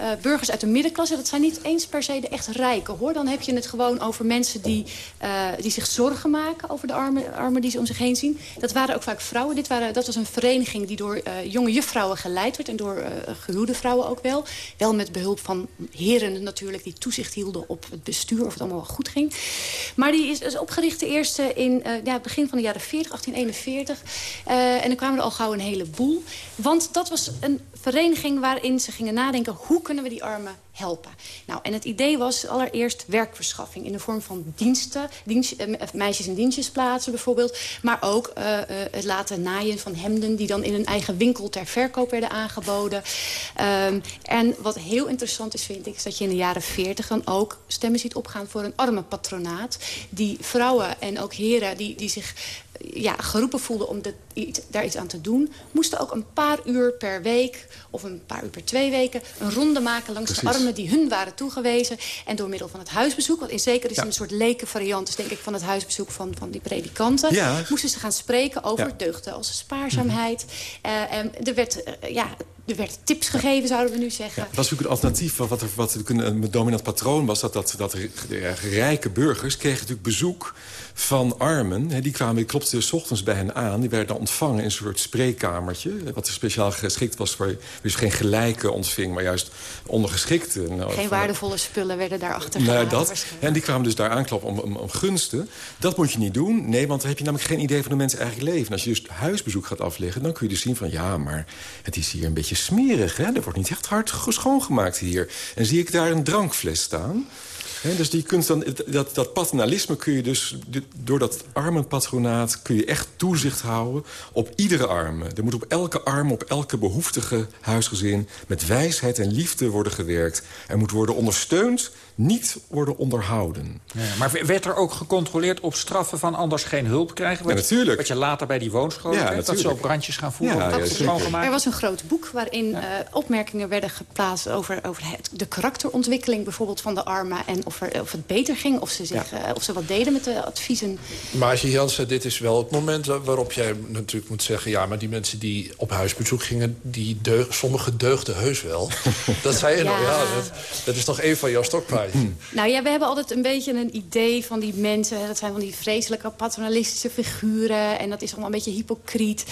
uh, burgers uit de middenklasse... dat zijn niet eens per se de echt rijken, hoor. Dan heb je het gewoon over mensen die, uh, die zich zorgen maken... over de armen, armen die ze om zich heen zien. Dat waren ook vaak vrouwen. Dit waren, dat was een vereniging die door uh, jonge juffrouwen geleid werd... en door gehuwde vrouwen ook wel. Wel met behulp van heren natuurlijk... die toezicht hielden op het bestuur, of het allemaal wel goed ging. Maar die is, is opgericht de eerste in ja, het begin van de jaren 40, 1841. Uh, en er kwamen er al gauw een heleboel. Want dat was een vereniging waarin ze gingen nadenken... hoe kunnen we die armen helpen? Nou, en het idee was allereerst werkverschaffing... in de vorm van diensten, dienst, uh, meisjes- en dienstjesplaatsen bijvoorbeeld... maar ook uh, het laten naaien van hemden... die dan in een eigen winkel ter verkoop werden aangeboden. Um, en wat heel interessant is, vind ik... is dat je in de jaren 40 dan ook stemmen ziet opgaan... voor een armenpatronaat... die vrouwen en ook heren die, die zich ja, geroepen voelden om daar iets aan te doen... moesten ook een paar uur per week of een paar uur per twee weken... een ronde maken langs Precies. de armen die hun waren toegewezen. En door middel van het huisbezoek, wat in zekere zin ja. een soort leken variant is... denk ik van het huisbezoek van, van die predikanten... Ja. moesten ze gaan spreken over deugden als spaarzaamheid. Mm -hmm. uh, en er werd, uh, ja, er werd tips gegeven, zouden we nu zeggen. Ja, dat was natuurlijk een alternatief. Wat, er, wat een dominant patroon was... dat, dat, dat rijke burgers kregen natuurlijk bezoek van armen. Die kwamen, klopten s ochtends bij hen aan. Die werden dan ontvangen in een soort spreekkamertje. Wat speciaal geschikt was voor... dus geen gelijke ontving, maar juist ondergeschikte. Nou, geen waardevolle spullen werden daar achter nou, dat. En die kwamen dus daar aankloppen om, om, om, gunsten. Dat moet je niet doen. Nee, want dan heb je namelijk geen idee van hoe mensen eigenlijk leven. En als je dus huisbezoek gaat afleggen, dan kun je dus zien van... ja, maar het is hier een beetje smerig. Hè? Er wordt niet echt hard schoongemaakt hier. En zie ik daar een drankfles staan... He, dus die kunst dan, dat, dat paternalisme kun je dus... door dat armenpatronaat kun je echt toezicht houden op iedere arme. Er moet op elke arm, op elke behoeftige huisgezin... met wijsheid en liefde worden gewerkt. Er moet worden ondersteund niet worden onderhouden. Ja, maar werd er ook gecontroleerd op straffen van anders geen hulp krijgen? Wat, ja, natuurlijk. Wat je later bij die woonscholen ja, hebt, dat ze op randjes gaan voeren. Ja, ja, er was een groot boek waarin uh, opmerkingen werden geplaatst... over, over het, de karakterontwikkeling bijvoorbeeld van de armen... en of, er, of het beter ging, of ze, zich, uh, of ze wat deden met de adviezen. Maartje Jansen, dit is wel het moment waarop jij natuurlijk moet zeggen... ja, maar die mensen die op huisbezoek gingen... die deug, sommige deugden heus wel. dat, zei je nog, ja, dat, dat is toch een van jouw stokpaardjes. Hmm. Nou ja, we hebben altijd een beetje een idee van die mensen. Dat zijn van die vreselijke paternalistische figuren. En dat is allemaal een beetje hypocriet.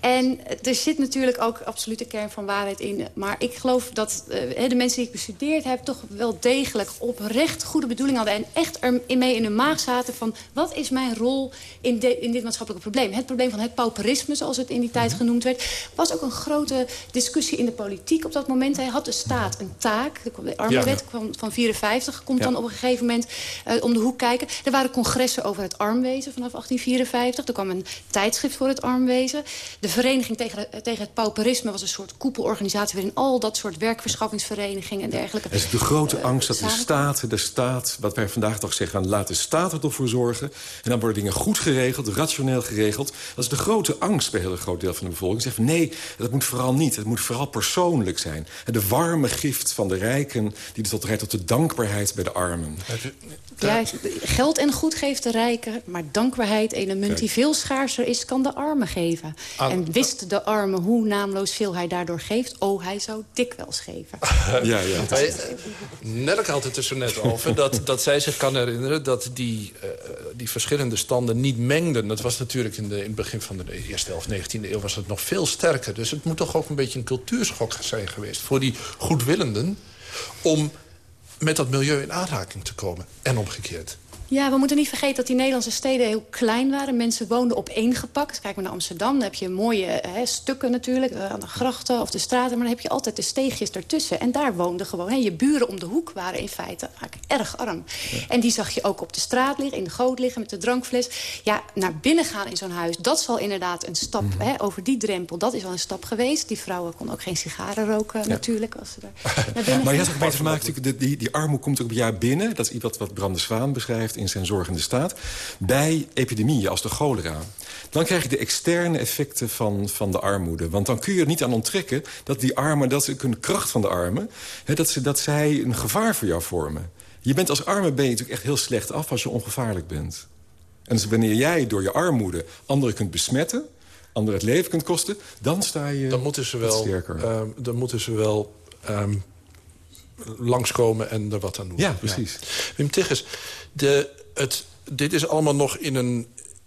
En er zit natuurlijk ook absoluut een kern van waarheid in. Maar ik geloof dat uh, de mensen die ik bestudeerd heb... toch wel degelijk oprecht goede bedoelingen hadden... en echt er mee in hun maag zaten van... wat is mijn rol in, de, in dit maatschappelijke probleem? Het probleem van het pauperisme, zoals het in die tijd mhm. genoemd werd... was ook een grote discussie in de politiek op dat moment. Hij had de staat een taak. De armenwet ja, kwam van 54 komt ja. dan op een gegeven moment uh, om de hoek kijken. Er waren congressen over het armwezen vanaf 1854. Er kwam een tijdschrift voor het armwezen. De vereniging tegen, tegen het pauperisme was een soort koepelorganisatie... waarin al dat soort werkverschaffingsverenigingen en dergelijke... Het is de grote uh, angst dat de staat, de staat, wat wij vandaag toch zeggen... laat de staat ervoor zorgen. En dan worden dingen goed geregeld, rationeel geregeld. Dat is de grote angst bij een heel groot deel van de bevolking. Zeggen nee, dat moet vooral niet. Het moet vooral persoonlijk zijn. De warme gift van de rijken die tot rijdt tot de dankbaarheid dankbaarheid bij de armen. Ja, geld en goed geeft de rijken, maar dankbaarheid, een munt die veel schaarser is, kan de armen geven. Aan, en wist de arme hoe naamloos veel hij daardoor geeft? Oh, hij zou dikwijls geven. ja, ja. Nelk had het er zo net over, dat, dat zij zich kan herinneren... dat die, uh, die verschillende standen niet mengden. Dat was natuurlijk in, de, in het begin van de eerste helft 19e eeuw was het nog veel sterker. Dus het moet toch ook een beetje een cultuurschok zijn geweest... voor die goedwillenden om met dat milieu in aanraking te komen. En omgekeerd. Ja, we moeten niet vergeten dat die Nederlandse steden heel klein waren. Mensen woonden op één gepakt. Kijk maar naar Amsterdam, dan heb je mooie hè, stukken natuurlijk... Eh, aan de grachten of de straten, maar dan heb je altijd de steegjes ertussen. En daar woonden gewoon, hè, je buren om de hoek waren in feite erg arm. Ja. En die zag je ook op de straat liggen, in de goot liggen met de drankfles. Ja, naar binnen gaan in zo'n huis, dat zal inderdaad een stap... Mm. Hè, over die drempel, dat is wel een stap geweest. Die vrouwen konden ook geen sigaren roken ja. natuurlijk. Als ze er naar binnen maar je had ook te maken, die, die, armoede komt ook bij jou binnen. Dat is iets wat, wat Bram de Zwaan beschrijft in zijn zorgende staat... bij epidemieën als de cholera. Dan krijg je de externe effecten van, van de armoede. Want dan kun je er niet aan onttrekken dat die armen... dat is een kracht van de armen, hè, dat, ze, dat zij een gevaar voor jou vormen. Je bent als arme ben je natuurlijk echt heel slecht af als je ongevaarlijk bent. En dus wanneer jij door je armoede anderen kunt besmetten... anderen het leven kunt kosten, dan sta je dan moeten ze wel, sterker. Uh, dan moeten ze wel um, langskomen en er wat aan doen. Ja, precies. Ja. Wim Tigges, de, het, dit is allemaal nog in een...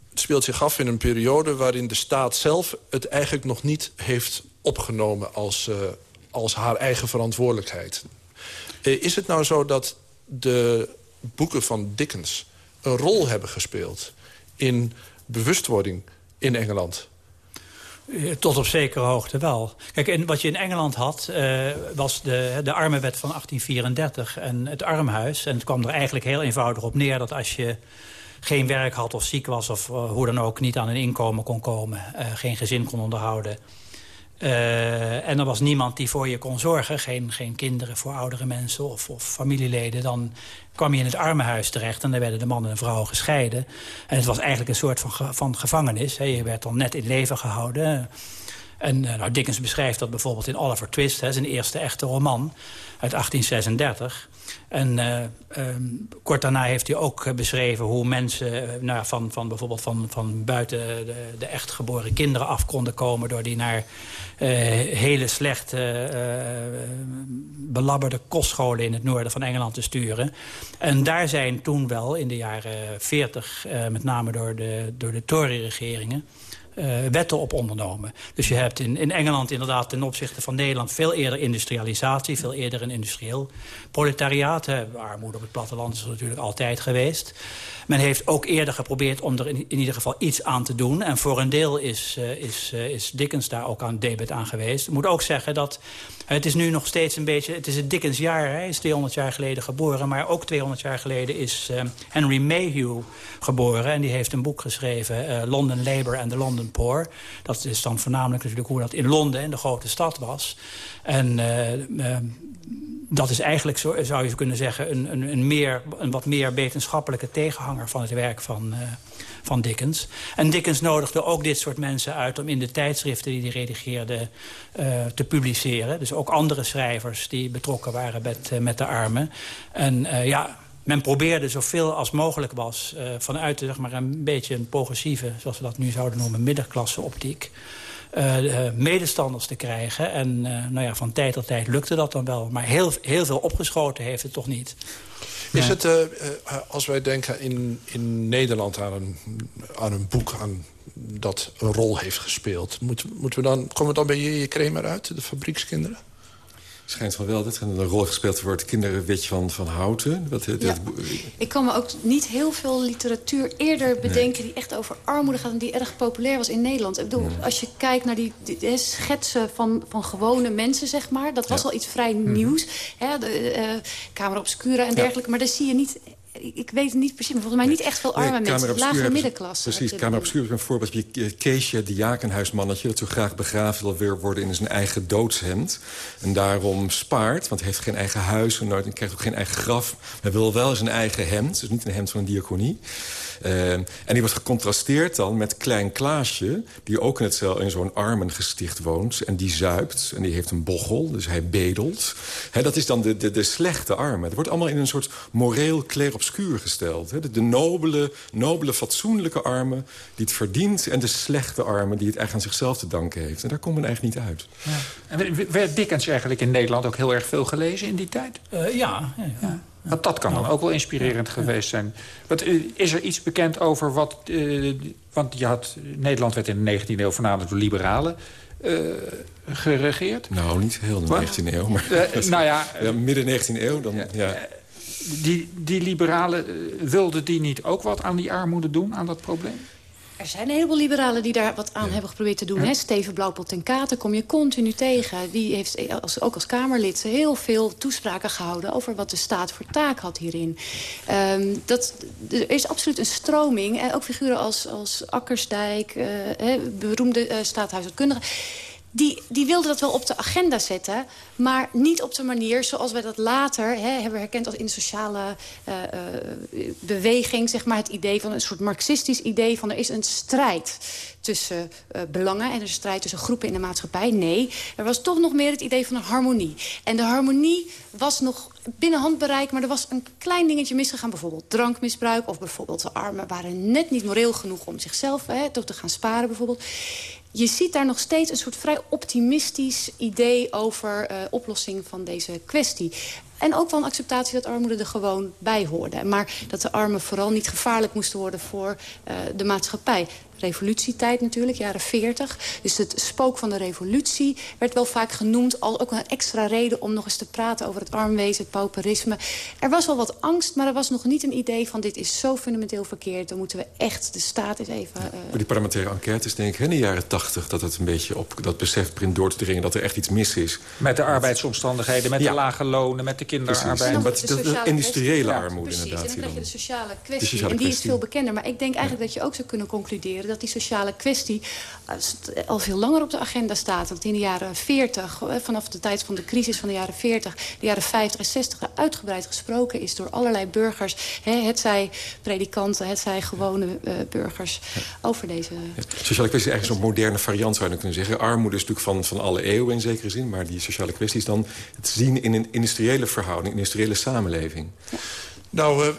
Het speelt zich af in een periode waarin de staat zelf... het eigenlijk nog niet heeft opgenomen als, uh, als haar eigen verantwoordelijkheid. Uh, is het nou zo dat de boeken van Dickens een rol hebben gespeeld... in bewustwording in Engeland? Tot op zekere hoogte wel. Kijk, wat je in Engeland had, uh, was de, de armenwet van 1834 en het armhuis. En het kwam er eigenlijk heel eenvoudig op neer dat als je geen werk had of ziek was... of uh, hoe dan ook niet aan een inkomen kon komen, uh, geen gezin kon onderhouden... Uh, en er was niemand die voor je kon zorgen. Geen, geen kinderen voor oudere mensen of, of familieleden. Dan kwam je in het armenhuis terecht en dan werden de man en vrouw gescheiden. En het was eigenlijk een soort van, van gevangenis. Hè. Je werd dan net in leven gehouden. En uh, nou, Dickens beschrijft dat bijvoorbeeld in Oliver Twist, hè, zijn eerste echte roman uit 1836. En uh, um, kort daarna heeft hij ook beschreven hoe mensen nou, van, van bijvoorbeeld van, van buiten de, de echt geboren kinderen af konden komen... door die naar hele slechte, belabberde kostscholen in het noorden van Engeland te sturen. En daar zijn toen wel in de jaren 40, met name door de, door de Tory-regeringen... Uh, wetten op ondernomen. Dus je hebt in, in Engeland inderdaad ten opzichte van Nederland... veel eerder industrialisatie, veel eerder een industrieel proletariaat. Hè. Armoede op het platteland is er natuurlijk altijd geweest. Men heeft ook eerder geprobeerd om er in, in ieder geval iets aan te doen. En voor een deel is, uh, is, uh, is Dickens daar ook aan debet aan geweest. Ik moet ook zeggen dat het is nu nog steeds een beetje... Het is het Dickens jaar, hij is 200 jaar geleden geboren. Maar ook 200 jaar geleden is uh, Henry Mayhew geboren. En die heeft een boek geschreven, uh, London Labour and the London Poor. Dat is dan voornamelijk natuurlijk hoe dat in Londen, in de grote stad, was. En uh, dat is eigenlijk, zo, zou je kunnen zeggen... Een, een, een, meer, een wat meer wetenschappelijke tegenhanger van het werk van, uh, van Dickens. En Dickens nodigde ook dit soort mensen uit... om in de tijdschriften die hij redigeerde uh, te publiceren. Dus ook andere schrijvers die betrokken waren met, uh, met de armen. En ja, men probeerde zoveel als mogelijk was... vanuit zeg maar, een beetje een progressieve, zoals we dat nu zouden noemen... middenklasse optiek... Uh, medestanders te krijgen. En uh, nou ja, van tijd tot tijd lukte dat dan wel. Maar heel, heel veel opgeschoten heeft het toch niet. Is het, als wij denken in, in Nederland aan een, aan een boek... Aan dat een rol heeft gespeeld... Moet, moeten we dan, komen we dan bij J.J. Kramer uit, de fabriekskinderen? Schijnt van wel dat er een rol gespeeld wordt. Kinderwetje van, van Houten. Wat, ja. dat... Ik kan me ook niet heel veel literatuur eerder bedenken... Nee. die echt over armoede gaat en die erg populair was in Nederland. Ik bedoel, ja. als je kijkt naar die, die, die, schetsen van, van gewone mensen, zeg maar... dat was ja. al iets vrij mm -hmm. nieuws. Hè, de uh, Camera Obscura en dergelijke. Maar daar zie je niet ik weet het niet precies, maar volgens mij niet echt veel arme nee, mensen. Lage middenklasse. Precies, Kamer Obscuur is een voorbeeld. Keesje, de jakenhuismannetje... dat zo graag begraven wil weer worden in zijn eigen doodshemd. En daarom spaart, want hij heeft geen eigen huis... en krijgt ook geen eigen graf. Hij wil wel zijn eigen hemd, dus niet een hemd van een diaconie. Uh, en die wordt gecontrasteerd dan met Klein Klaasje... die ook in, in zo'n armengesticht woont. En die zuipt. En die heeft een bochel, dus hij bedelt. He, dat is dan de, de, de slechte armen. Het wordt allemaal in een soort moreel clair obscuur gesteld. He, de, de nobele, nobele, fatsoenlijke armen die het verdient... en de slechte armen die het eigenlijk aan zichzelf te danken heeft. En daar komt men eigenlijk niet uit. Ja. En werd Dickens eigenlijk in Nederland ook heel erg veel gelezen in die tijd? Uh, ja, ja. ja. Want dat kan dan ook wel inspirerend geweest zijn. Wat, is er iets bekend over wat... Uh, want je had, Nederland werd in de 19e eeuw voornamelijk door liberalen uh, geregeerd. Nou, niet heel de 19e eeuw, maar uh, nou ja, ja, midden 19e eeuw. Dan, ja. Die, die liberalen, wilden die niet ook wat aan die armoede doen, aan dat probleem? Er zijn een heleboel liberalen die daar wat aan ja. hebben geprobeerd te doen. Ja. Hè? Steven Blauwpot ten Katen kom je continu tegen. Die heeft als, ook als Kamerlid heel veel toespraken gehouden... over wat de staat voor taak had hierin. Um, dat, er is absoluut een stroming. En ook figuren als, als Akkersdijk, uh, hè, beroemde uh, die, die wilde dat wel op de agenda zetten... maar niet op de manier zoals wij dat later hè, hebben herkend... als in de sociale uh, uh, beweging, zeg maar, het idee van een soort marxistisch idee... van er is een strijd tussen uh, belangen en een strijd tussen groepen in de maatschappij. Nee, er was toch nog meer het idee van een harmonie. En de harmonie was nog binnen handbereik, maar er was een klein dingetje misgegaan. Bijvoorbeeld drankmisbruik of bijvoorbeeld de armen waren net niet moreel genoeg om zichzelf hè, toch te gaan sparen bijvoorbeeld je ziet daar nog steeds een soort vrij optimistisch idee over uh, oplossing van deze kwestie. En ook wel een acceptatie dat armoede er gewoon bij hoorde. Maar dat de armen vooral niet gevaarlijk moesten worden voor uh, de maatschappij revolutietijd natuurlijk, jaren 40. Dus het spook van de revolutie werd wel vaak genoemd... als ook een extra reden om nog eens te praten over het armwezen, het pauperisme. Er was wel wat angst, maar er was nog niet een idee van... dit is zo fundamenteel verkeerd, dan moeten we echt de staat eens even... Uh... die parlementaire enquêtes denk ik in de jaren 80... dat het een beetje op dat besef begint door te dringen dat er echt iets mis is. Met de arbeidsomstandigheden, met de lage lonen, met de kinderarbeid. Met de, de, industriële armoede inderdaad. En dan krijg je de sociale kwestie, en die is veel bekender. Maar ik denk eigenlijk dat je ook zou kunnen concluderen dat die sociale kwestie eh, al veel langer op de agenda staat. Want in de jaren 40, eh, vanaf de tijd van de crisis van de jaren 40... de jaren 50 en 60 uitgebreid gesproken is door allerlei burgers. Hè, het zij predikanten, het zij gewone uh, burgers over deze... Ja. Sociale kwestie is eigenlijk zo'n moderne variant zou je kunnen zeggen. Armoede is natuurlijk van, van alle eeuwen in zekere zin. Maar die sociale kwestie is dan het zien in een industriële verhouding, een industriële samenleving. Ja. Nou,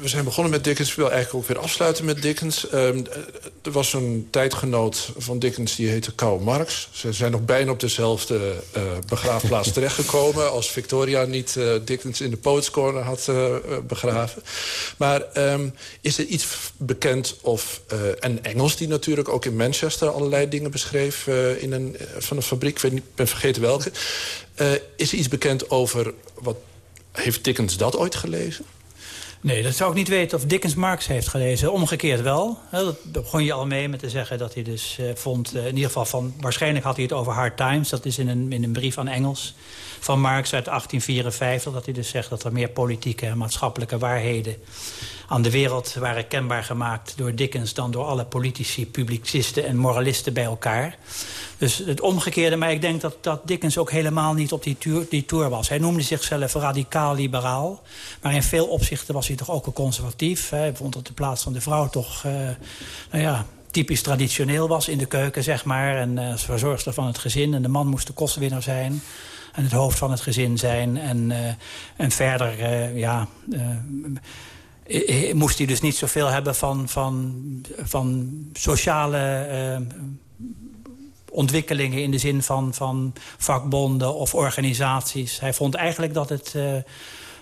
we zijn begonnen met Dickens. Ik wil eigenlijk ook weer afsluiten met Dickens. Uh, er was een tijdgenoot van Dickens, die heette Karl Marx. Ze zijn nog bijna op dezelfde begraafplaats terechtgekomen... als Victoria niet Dickens in de Poets Corner had begraven. Maar um, is er iets bekend of... en Engels, die natuurlijk ook in Manchester allerlei dingen beschreef... in een, van een fabriek, ik weet niet, ben vergeten welke. is er iets bekend over... wat heeft Dickens dat ooit gelezen? Nee, dat zou ik niet weten of Dickens Marx heeft gelezen. Omgekeerd wel. Dat begon je al mee met te zeggen dat hij dus uh, vond... Uh, in ieder geval van... Waarschijnlijk had hij het over Hard Times. Dat is in een, in een brief aan Engels van Marx uit 1854. Dat hij dus zegt dat er meer politieke en maatschappelijke waarheden aan de wereld waren kenbaar gemaakt door Dickens... dan door alle politici, publicisten en moralisten bij elkaar. Dus het omgekeerde, maar ik denk dat, dat Dickens ook helemaal niet op die tour, die tour was. Hij noemde zichzelf radicaal-liberaal. Maar in veel opzichten was hij toch ook een conservatief. Hij vond dat de plaats van de vrouw toch, uh, nou ja, typisch traditioneel was in de keuken, zeg maar. En uh, verzorgster van het gezin. En de man moest de kostwinner zijn. En het hoofd van het gezin zijn. En, uh, en verder, ja... moest hij dus niet zoveel hebben van, van, van sociale ontwikkelingen in de zin van, van vakbonden of organisaties. Hij vond eigenlijk dat het uh,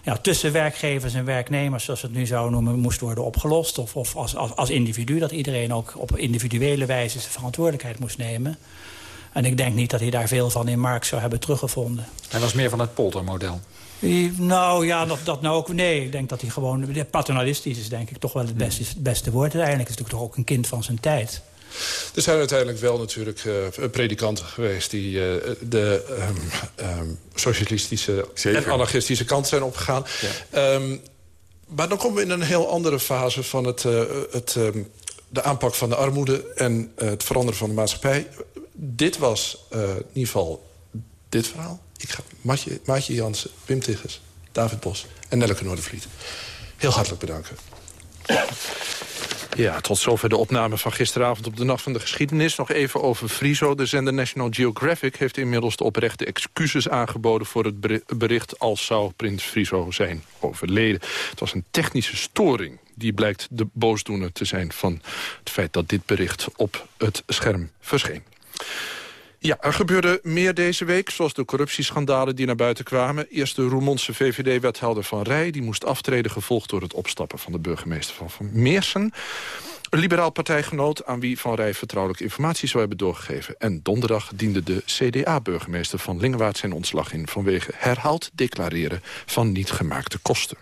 ja, tussen werkgevers en werknemers, zoals we het nu zouden noemen, moest worden opgelost. Of, of als, als, als individu, dat iedereen ook op individuele wijze zijn verantwoordelijkheid moest nemen. En ik denk niet dat hij daar veel van in Marx zou hebben teruggevonden. Hij was meer van het poldermodel. Nou ja, dat, dat nou ook. Nee, ik denk dat hij gewoon... Paternalistisch is denk ik toch wel het beste, het beste woord. Uiteindelijk is het natuurlijk toch ook een kind van zijn tijd. Er zijn uiteindelijk wel natuurlijk uh, predikanten geweest... die uh, de um, um, socialistische Zeker. en anarchistische kant zijn opgegaan. Ja. Um, maar dan komen we in een heel andere fase van het, uh, het, de aanpak van de armoede... en het veranderen van de maatschappij. Dit was in ieder geval dit verhaal. Ik ga Maatje, Maatje Jansen, Wim Tiggers, David Bos en Nelleke Noordervliet. Heel hartelijk bedanken. Ja, tot zover de opname van gisteravond op de Nacht van de Geschiedenis. Nog even over Friso. De zender National Geographic heeft inmiddels de oprechte excuses aangeboden... voor het bericht als zou prins Friso zijn overleden. Het was een technische storing. Die blijkt de boosdoener te zijn van het feit dat dit bericht op het scherm verscheen. Ja, er gebeurde meer deze week, zoals de corruptieschandalen die naar buiten kwamen. Eerst de Roermondse VVD-wethouder Van Rij, die moest aftreden... gevolgd door het opstappen van de burgemeester van, van Meersen. Een liberaal partijgenoot aan wie Van Rij vertrouwelijke informatie zou hebben doorgegeven. En donderdag diende de CDA-burgemeester van Lingewaard zijn ontslag in... vanwege herhaald declareren van niet gemaakte kosten.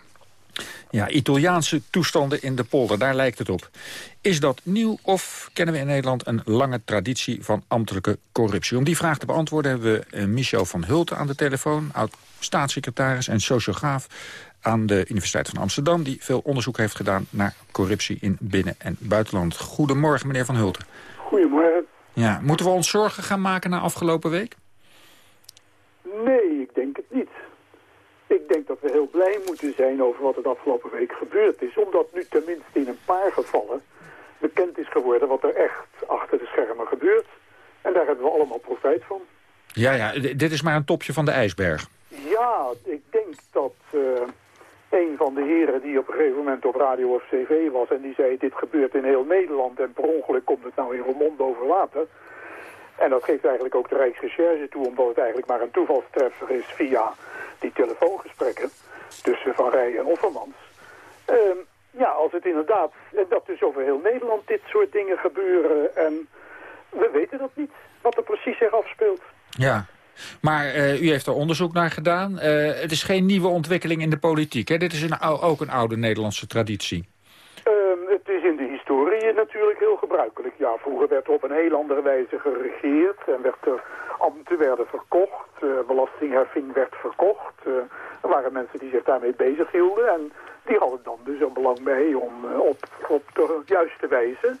Ja, Italiaanse toestanden in de polder, daar lijkt het op. Is dat nieuw of kennen we in Nederland een lange traditie van ambtelijke corruptie? Om die vraag te beantwoorden hebben we eh, Michel van Hulten aan de telefoon... oud-staatssecretaris en sociograaf aan de Universiteit van Amsterdam... die veel onderzoek heeft gedaan naar corruptie in binnen- en buitenland. Goedemorgen, meneer Van Hulten. Goedemorgen. Ja, moeten we ons zorgen gaan maken na afgelopen week? Nee, ik denk het niet. Ik denk dat we heel blij moeten zijn over wat er de afgelopen week gebeurd is. Omdat nu tenminste in een paar gevallen bekend is geworden wat er echt achter de schermen gebeurt. En daar hebben we allemaal profijt van. Ja, ja, dit is maar een topje van de ijsberg. Ja, ik denk dat eh, een van de heren die op een gegeven moment op radio of tv was... en die zei, dit gebeurt in heel Nederland en per ongeluk komt het nou in Roermond boven water. En dat geeft eigenlijk ook de Rijksrecherche toe... omdat het eigenlijk maar een toevalstreffer is via die telefoongesprekken... tussen Van Rij en Offermans. Ehm, ja, als het inderdaad, en dat dus over heel Nederland dit soort dingen gebeuren... en we weten dat niet, wat er precies zich afspeelt. Ja. Maar eh, u heeft er onderzoek naar gedaan. Eh, het is geen nieuwe ontwikkeling in de politiek. Hè? Dit is een, ook een oude Nederlandse traditie. Ehm, het is in de historie natuurlijk heel gebruikelijk. Ja, vroeger werd er op een heel andere wijze geregeerd en werd er, ambten werden verkocht, eh, belastingheffing werd verkocht. Eh, er waren mensen die zich daarmee bezig hielden en die hadden dan dus een belang bij om eh, op, op de juiste wijze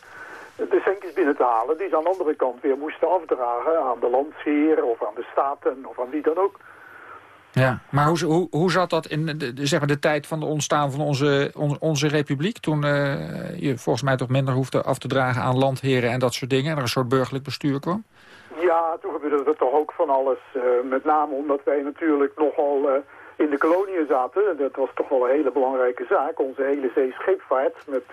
de centjes binnen te halen die ze aan de andere kant weer moesten afdragen aan de landsheer of aan de staten of aan wie dan ook. Ja. Maar hoe, hoe, hoe zat dat in de, de- zeg maar de tijd van het ontstaan van onze, on- onze republiek? Toen eh, je volgens mij toch minder hoefde af te dragen aan landheren en dat soort dingen. En er een soort burgerlijk bestuur kwam? Ja, toen gebeurde er toch ook van alles. eh, met name omdat wij natuurlijk nogal eh, in de koloniën zaten. Dat was toch wel een hele belangrijke zaak. Onze hele zeescheepvaart met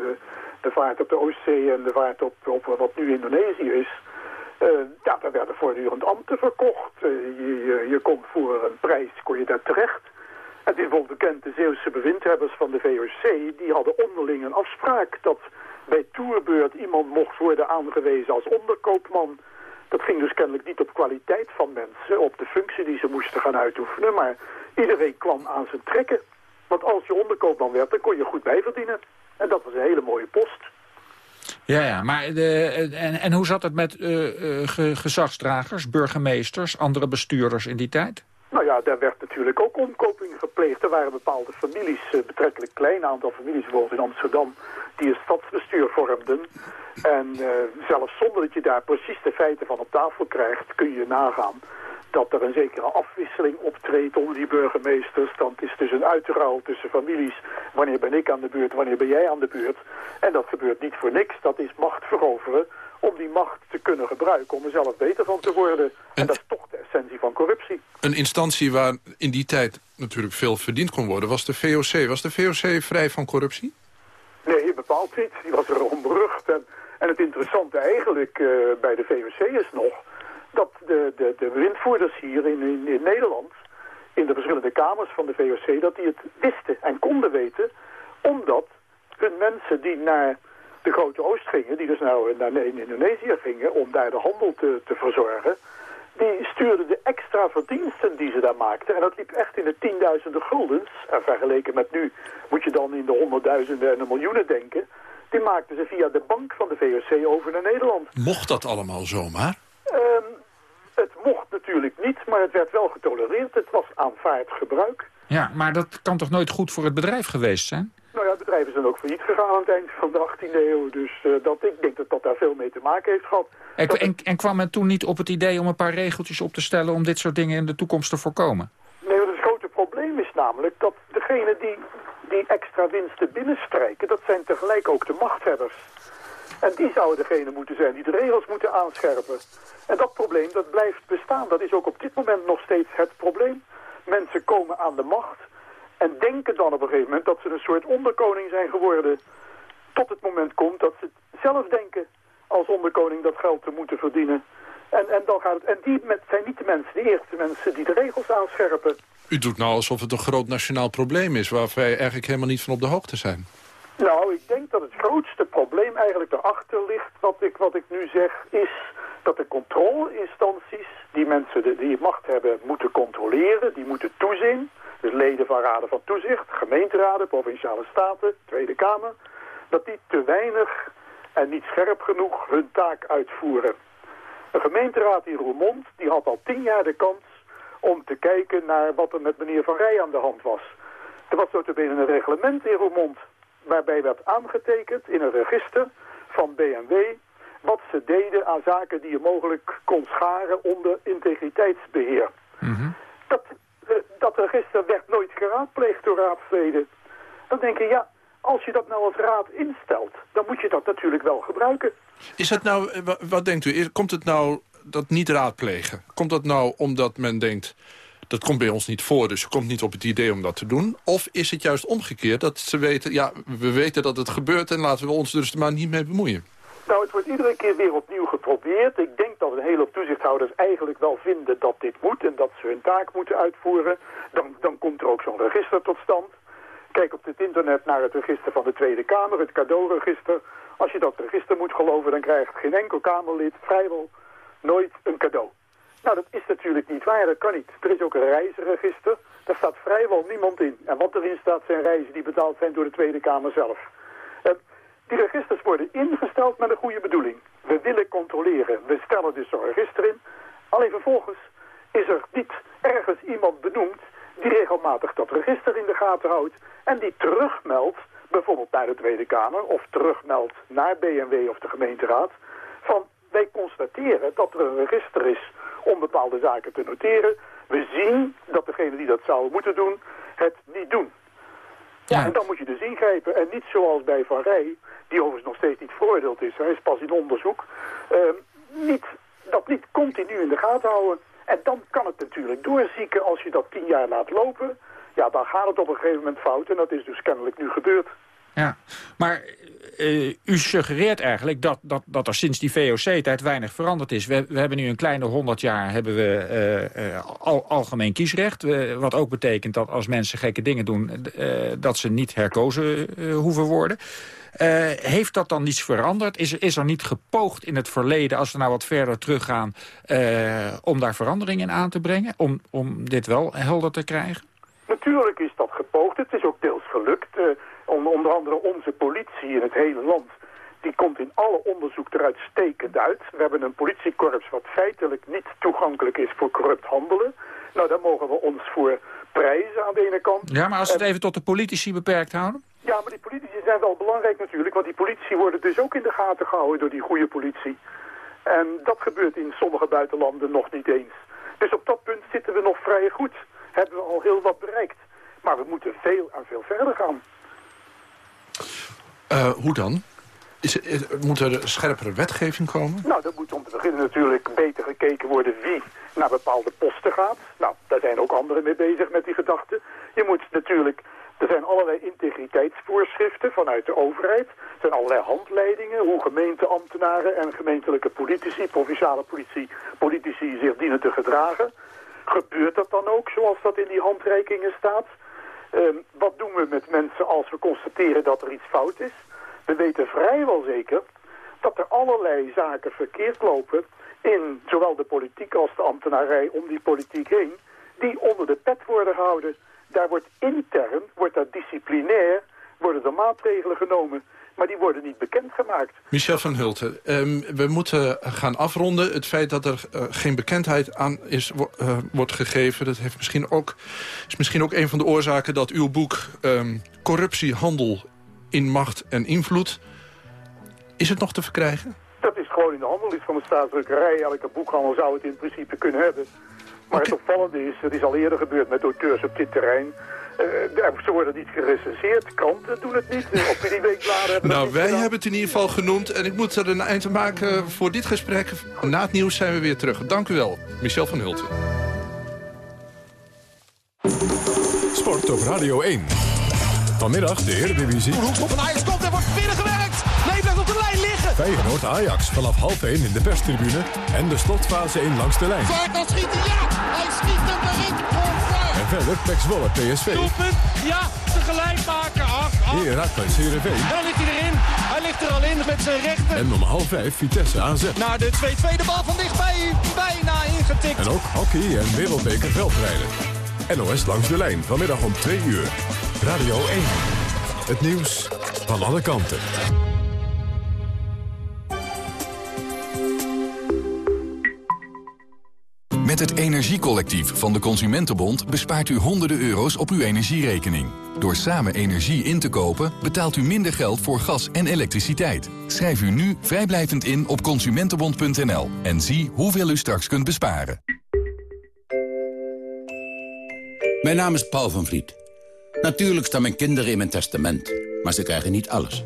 de vaart op de Oostzee en de vaart op, op wat nu Indonesië is. Eh, ja, daar werden voortdurend ambten verkocht. Eh, je, je, kon voor een prijs kon je daar terecht. Het is bekend, de Zeeuwse bewindhebbers van de VOC... die hadden onderling een afspraak dat bij toerbeurt iemand mocht worden aangewezen als onderkoopman. Dat ging dus kennelijk niet op kwaliteit van mensen, op de functie die ze moesten gaan uitoefenen... maar iedereen kwam aan zijn trekken. Want als je onderkoopman werd, dan kon je goed bijverdienen. En dat was een hele mooie post. Ja, ja. Maar de, en, en hoe zat het met eh, eh, ge- gezagsdragers, burgemeesters, andere bestuurders in die tijd? Nou ja, daar werd natuurlijk ook omkoping gepleegd. Er waren bepaalde families, eh, betrekkelijk klein aantal families, bijvoorbeeld in Amsterdam, die een stadsbestuur vormden. En eh, zelfs zonder dat je daar precies de feiten van op tafel krijgt, kun je nagaan dat er een zekere afwisseling optreedt onder die burgemeesters. Dan is dus een uitruil tussen families. Wanneer ben ik aan de beurt, wanneer ben jij aan de beurt? En dat gebeurt niet voor niks. Dat is macht veroveren om die macht te kunnen gebruiken, om er zelf beter van te worden. En dat is toch de essentie van corruptie. Een instantie waar in die tijd natuurlijk veel verdiend kon worden... was de VOC. Was de VOC vrij van corruptie? Nee, bepaald niet. Die was er onberucht. En, en het interessante eigenlijk eh, bij de VOC is nog... dat de, de, de hier in, in, in Nederland... in de verschillende kamers van de VOC... dat die het wisten en konden weten... omdat hun mensen die naar de Grote Oost gingen... die dus nou naar in Indonesië gingen om daar de handel te, te verzorgen... die stuurden de extra verdiensten die ze daar maakten. En dat liep echt in de tienduizenden guldens. En vergeleken met nu moet je dan in de honderdduizenden en de miljoenen denken. Die maakten ze via de bank van de VOC over naar Nederland. Mocht dat allemaal zomaar? Ehm, het mocht natuurlijk niet, maar het werd wel getolereerd. Het was aanvaard gebruik. Ja, maar dat kan toch nooit goed voor het bedrijf geweest zijn? Nou ja, bedrijven zijn ook failliet gegaan aan het eind van de 18e eeuw. Dus eh, dat, ik denk dat dat daar veel mee te maken heeft gehad. En, en, en kwam men toen niet op het idee om een paar regeltjes op te stellen... om dit soort dingen in de toekomst te voorkomen? Nee, want het grote probleem is namelijk dat degenen die die extra winsten binnenstrijken... dat zijn tegelijk ook de machthebbers. En die zouden degene moeten zijn die de regels moeten aanscherpen. En dat probleem, dat blijft bestaan. Dat is ook op dit moment nog steeds het probleem. Mensen komen aan de macht en denken dan op een gegeven moment... dat ze een soort onderkoning zijn geworden. Tot het moment komt dat ze zelf denken als onderkoning dat geld te moeten verdienen. En, en, dan gaat het, en die met, zijn niet de mensen, de eerste mensen die de regels aanscherpen. U doet nou alsof het een groot nationaal probleem is... waar wij eigenlijk helemaal niet van op de hoogte zijn. Nou, ik denk dat het grootste probleem eigenlijk erachter ligt. Wat ik, wat ik nu zeg is dat de controleinstanties... die mensen die, macht hebben moeten controleren, die moeten toezien... dus leden van raden van toezicht, gemeenteraden, provinciale staten, Tweede Kamer... dat die te weinig en niet scherp genoeg hun taak uitvoeren. Een gemeenteraad in Roermond die had al tien jaar de kans om te kijken naar wat er met meneer Van Rij aan de hand was. Er was notabene een reglement in Roermond waarbij werd aangetekend in een register van BMW wat ze deden aan zaken die je mogelijk kon scharen onder integriteitsbeheer. Dat, eh, dat register werd nooit geraadpleegd door raadsleden. Dan denk je, ja, als je dat nou als raad instelt, dan moet je dat natuurlijk wel gebruiken. Is het nou, eh, wat denkt u, komt het nou dat niet raadplegen? Komt dat nou omdat men denkt, dat komt bij ons niet voor, dus je komt niet op het idee om dat te doen? Of is het juist omgekeerd, dat ze weten, ja, we weten dat het gebeurt... en laten we ons er dus maar niet mee bemoeien? Nou, het wordt iedere keer weer opnieuw geprobeerd. Ik denk dat een hele hoop toezichthouders eigenlijk wel vinden dat dit moet... en dat ze hun taak moeten uitvoeren. Dan, dan komt er ook zo'n register tot stand. Kijk op het internet naar het register van de Tweede Kamer, het cadeauregister. Als je dat register moet geloven, dan krijgt geen enkel Kamerlid vrijwel nooit een cadeau. Nou, dat is natuurlijk niet waar, dat kan niet. Er is ook een reizenregister, daar staat vrijwel niemand in. En wat erin staat zijn reizen die betaald zijn door de Tweede Kamer zelf. En die registers worden ingesteld met een goede bedoeling. We willen controleren, we stellen dus zo'n register in. Alleen vervolgens is er niet ergens iemand benoemd die regelmatig dat register in de gaten houdt en die terugmeldt, bijvoorbeeld naar de Tweede Kamer of terugmeldt naar BMW of de gemeenteraad, van wij constateren dat er een register is om bepaalde zaken te noteren. We zien dat degene die dat zou moeten doen, het niet doen. Ja, en dan moet je dus ingrijpen. En niet zoals bij Van Rij, die overigens nog steeds niet veroordeeld is. Hij is pas in onderzoek. Uh, niet, dat niet continu in de gaten houden. En dan kan het natuurlijk doorzieken als je dat tien jaar laat lopen. Ja, dan gaat het op een gegeven moment fout. En dat is dus kennelijk nu gebeurd. Ja, maar uh, u suggereert eigenlijk dat, dat, dat er sinds die VOC-tijd weinig veranderd is. We, we, hebben nu een kleine honderd jaar hebben we uh, al, algemeen kiesrecht. wat ook betekent dat als mensen gekke dingen doen... dat ze niet herkozen hoeven worden. heeft dat dan niets veranderd? Is, is er niet gepoogd in het verleden, als we nou wat verder teruggaan... om daar verandering in aan te brengen? Om, om dit wel helder te krijgen? Natuurlijk is dat gepoogd. Het is ook deels gelukt onder andere onze politie in het hele land, die komt in alle onderzoek eruit stekend uit. We hebben een politiekorps wat feitelijk niet toegankelijk is voor corrupt handelen. Nou, daar mogen we ons voor prijzen aan de ene kant. Ja, maar als we het even tot de politici beperkt houden? Ja, maar die politici zijn wel belangrijk natuurlijk, want die politici worden dus ook in de gaten gehouden door die goede politie. En dat gebeurt in sommige buitenlanden nog niet eens. Dus op dat punt zitten we nog vrij goed. Hebben we al heel wat bereikt. Maar we moeten veel en veel verder gaan. Uh, hoe dan? Is, moet er scherpere wetgeving komen? Nou, er moet om te beginnen natuurlijk beter gekeken worden wie naar bepaalde posten gaat. Nou, daar zijn ook anderen mee bezig met die gedachten. Je moet natuurlijk... Er zijn allerlei integriteitsvoorschriften vanuit de overheid. Er zijn allerlei handleidingen hoe gemeenteambtenaren en gemeentelijke politici, provinciale politici zich dienen te gedragen. Gebeurt dat dan ook zoals dat in die handreikingen staat? Um, wat doen we met mensen als we constateren dat er iets fout is? We weten vrijwel zeker dat er allerlei zaken verkeerd lopen in zowel de politiek als de ambtenarij om die politiek heen, die onder de pet worden gehouden. Daar wordt intern, wordt daar disciplinair, worden er maatregelen genomen maar die worden niet bekendgemaakt. Michel van Hulten, um, we moeten gaan afronden. Het feit dat er uh, geen bekendheid aan is, uh, wordt gegeven... dat heeft misschien ook, is misschien ook een van de oorzaken dat uw boek... Um, corruptie, handel in macht en invloed... is het nog te verkrijgen? Dat is gewoon in de handel is van de staatsdrukkerij. Elke boekhandel zou het in principe kunnen hebben. Maar okay. het opvallende is, het is al eerder gebeurd met auteurs op dit terrein... Uh, ze worden niet gerecenseerd, kranten doen het niet, opinieweekbladen hebben Nou, wij hebben het in ieder geval genoemd en ik moet er een eind maken voor dit gesprek. Na het nieuws zijn we weer terug. Dank u wel, Michel van Hulten. Sport op Radio 1. Vanmiddag de Eredivisie. Hoekschop van Ajax komt, er wordt binnengewerkt. Nee, blijft op de lijn liggen. Feyenoord Ajax vanaf half 1 in de perstribune. En de slotfase 1 langs de lijn. Vaart schieten, ja! Hij schiet hem erin. Verder Pek Zwolle PSV. Doelpunt, ja, tegelijk maken. Ach, ach. Hier Herakles CRV. Dan ligt hij erin. Hij ligt er al in met zijn rechter. En om half 5 Vitesse AZ. Naar de 2-2 de bal van dichtbij. Bijna ingetikt. En ook hockey en wereldbeker veldrijden. NOS langs de lijn vanmiddag om 2 uur. Radio 1. Het nieuws van alle kanten. Met het Energiecollectief van de Consumentenbond bespaart u honderden euro's op uw energierekening. Door samen energie in te kopen betaalt u minder geld voor gas en elektriciteit. Schrijf u nu vrijblijvend in op consumentenbond.nl en zie hoeveel u straks kunt besparen. Mijn naam is Paul van Vliet. Natuurlijk staan mijn kinderen in mijn testament. Maar ze krijgen niet alles.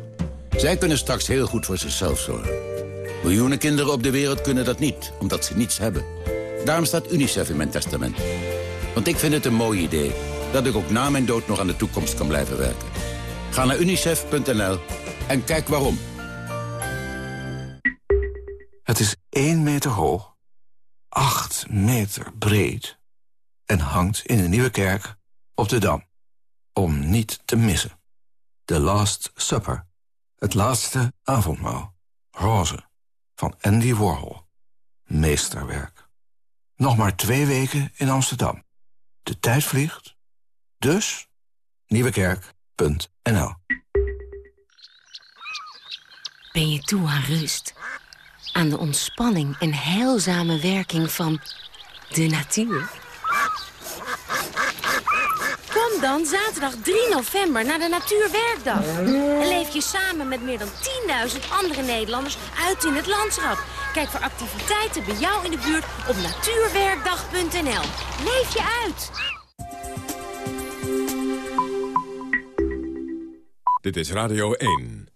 Zij kunnen straks heel goed voor zichzelf zorgen. Miljoenen kinderen op de wereld kunnen dat niet, omdat ze niets hebben. Daarom staat UNICEF in mijn testament. Want ik vind het een mooi idee dat ik ook na mijn dood nog aan de toekomst kan blijven werken. Ga naar unicef.nl en kijk waarom. Het is 1 meter hoog, 8 meter breed en hangt in de Nieuwe Kerk op de Dam. Om niet te missen. The Last Supper. Het laatste avondmaal. Roze. Van Andy Warhol. Meesterwerk. Nog maar twee weken in Amsterdam. De tijd vliegt. Dus nieuwekerk.nl Ben je toe aan rust? Aan de ontspanning en heilzame werking van de natuur? Dan zaterdag 3 november naar de Natuurwerkdag. En leef je samen met meer dan 10.000 andere Nederlanders uit in het landschap. Kijk voor activiteiten bij jou in de buurt op natuurwerkdag.nl. Leef je uit! Dit is Radio 1.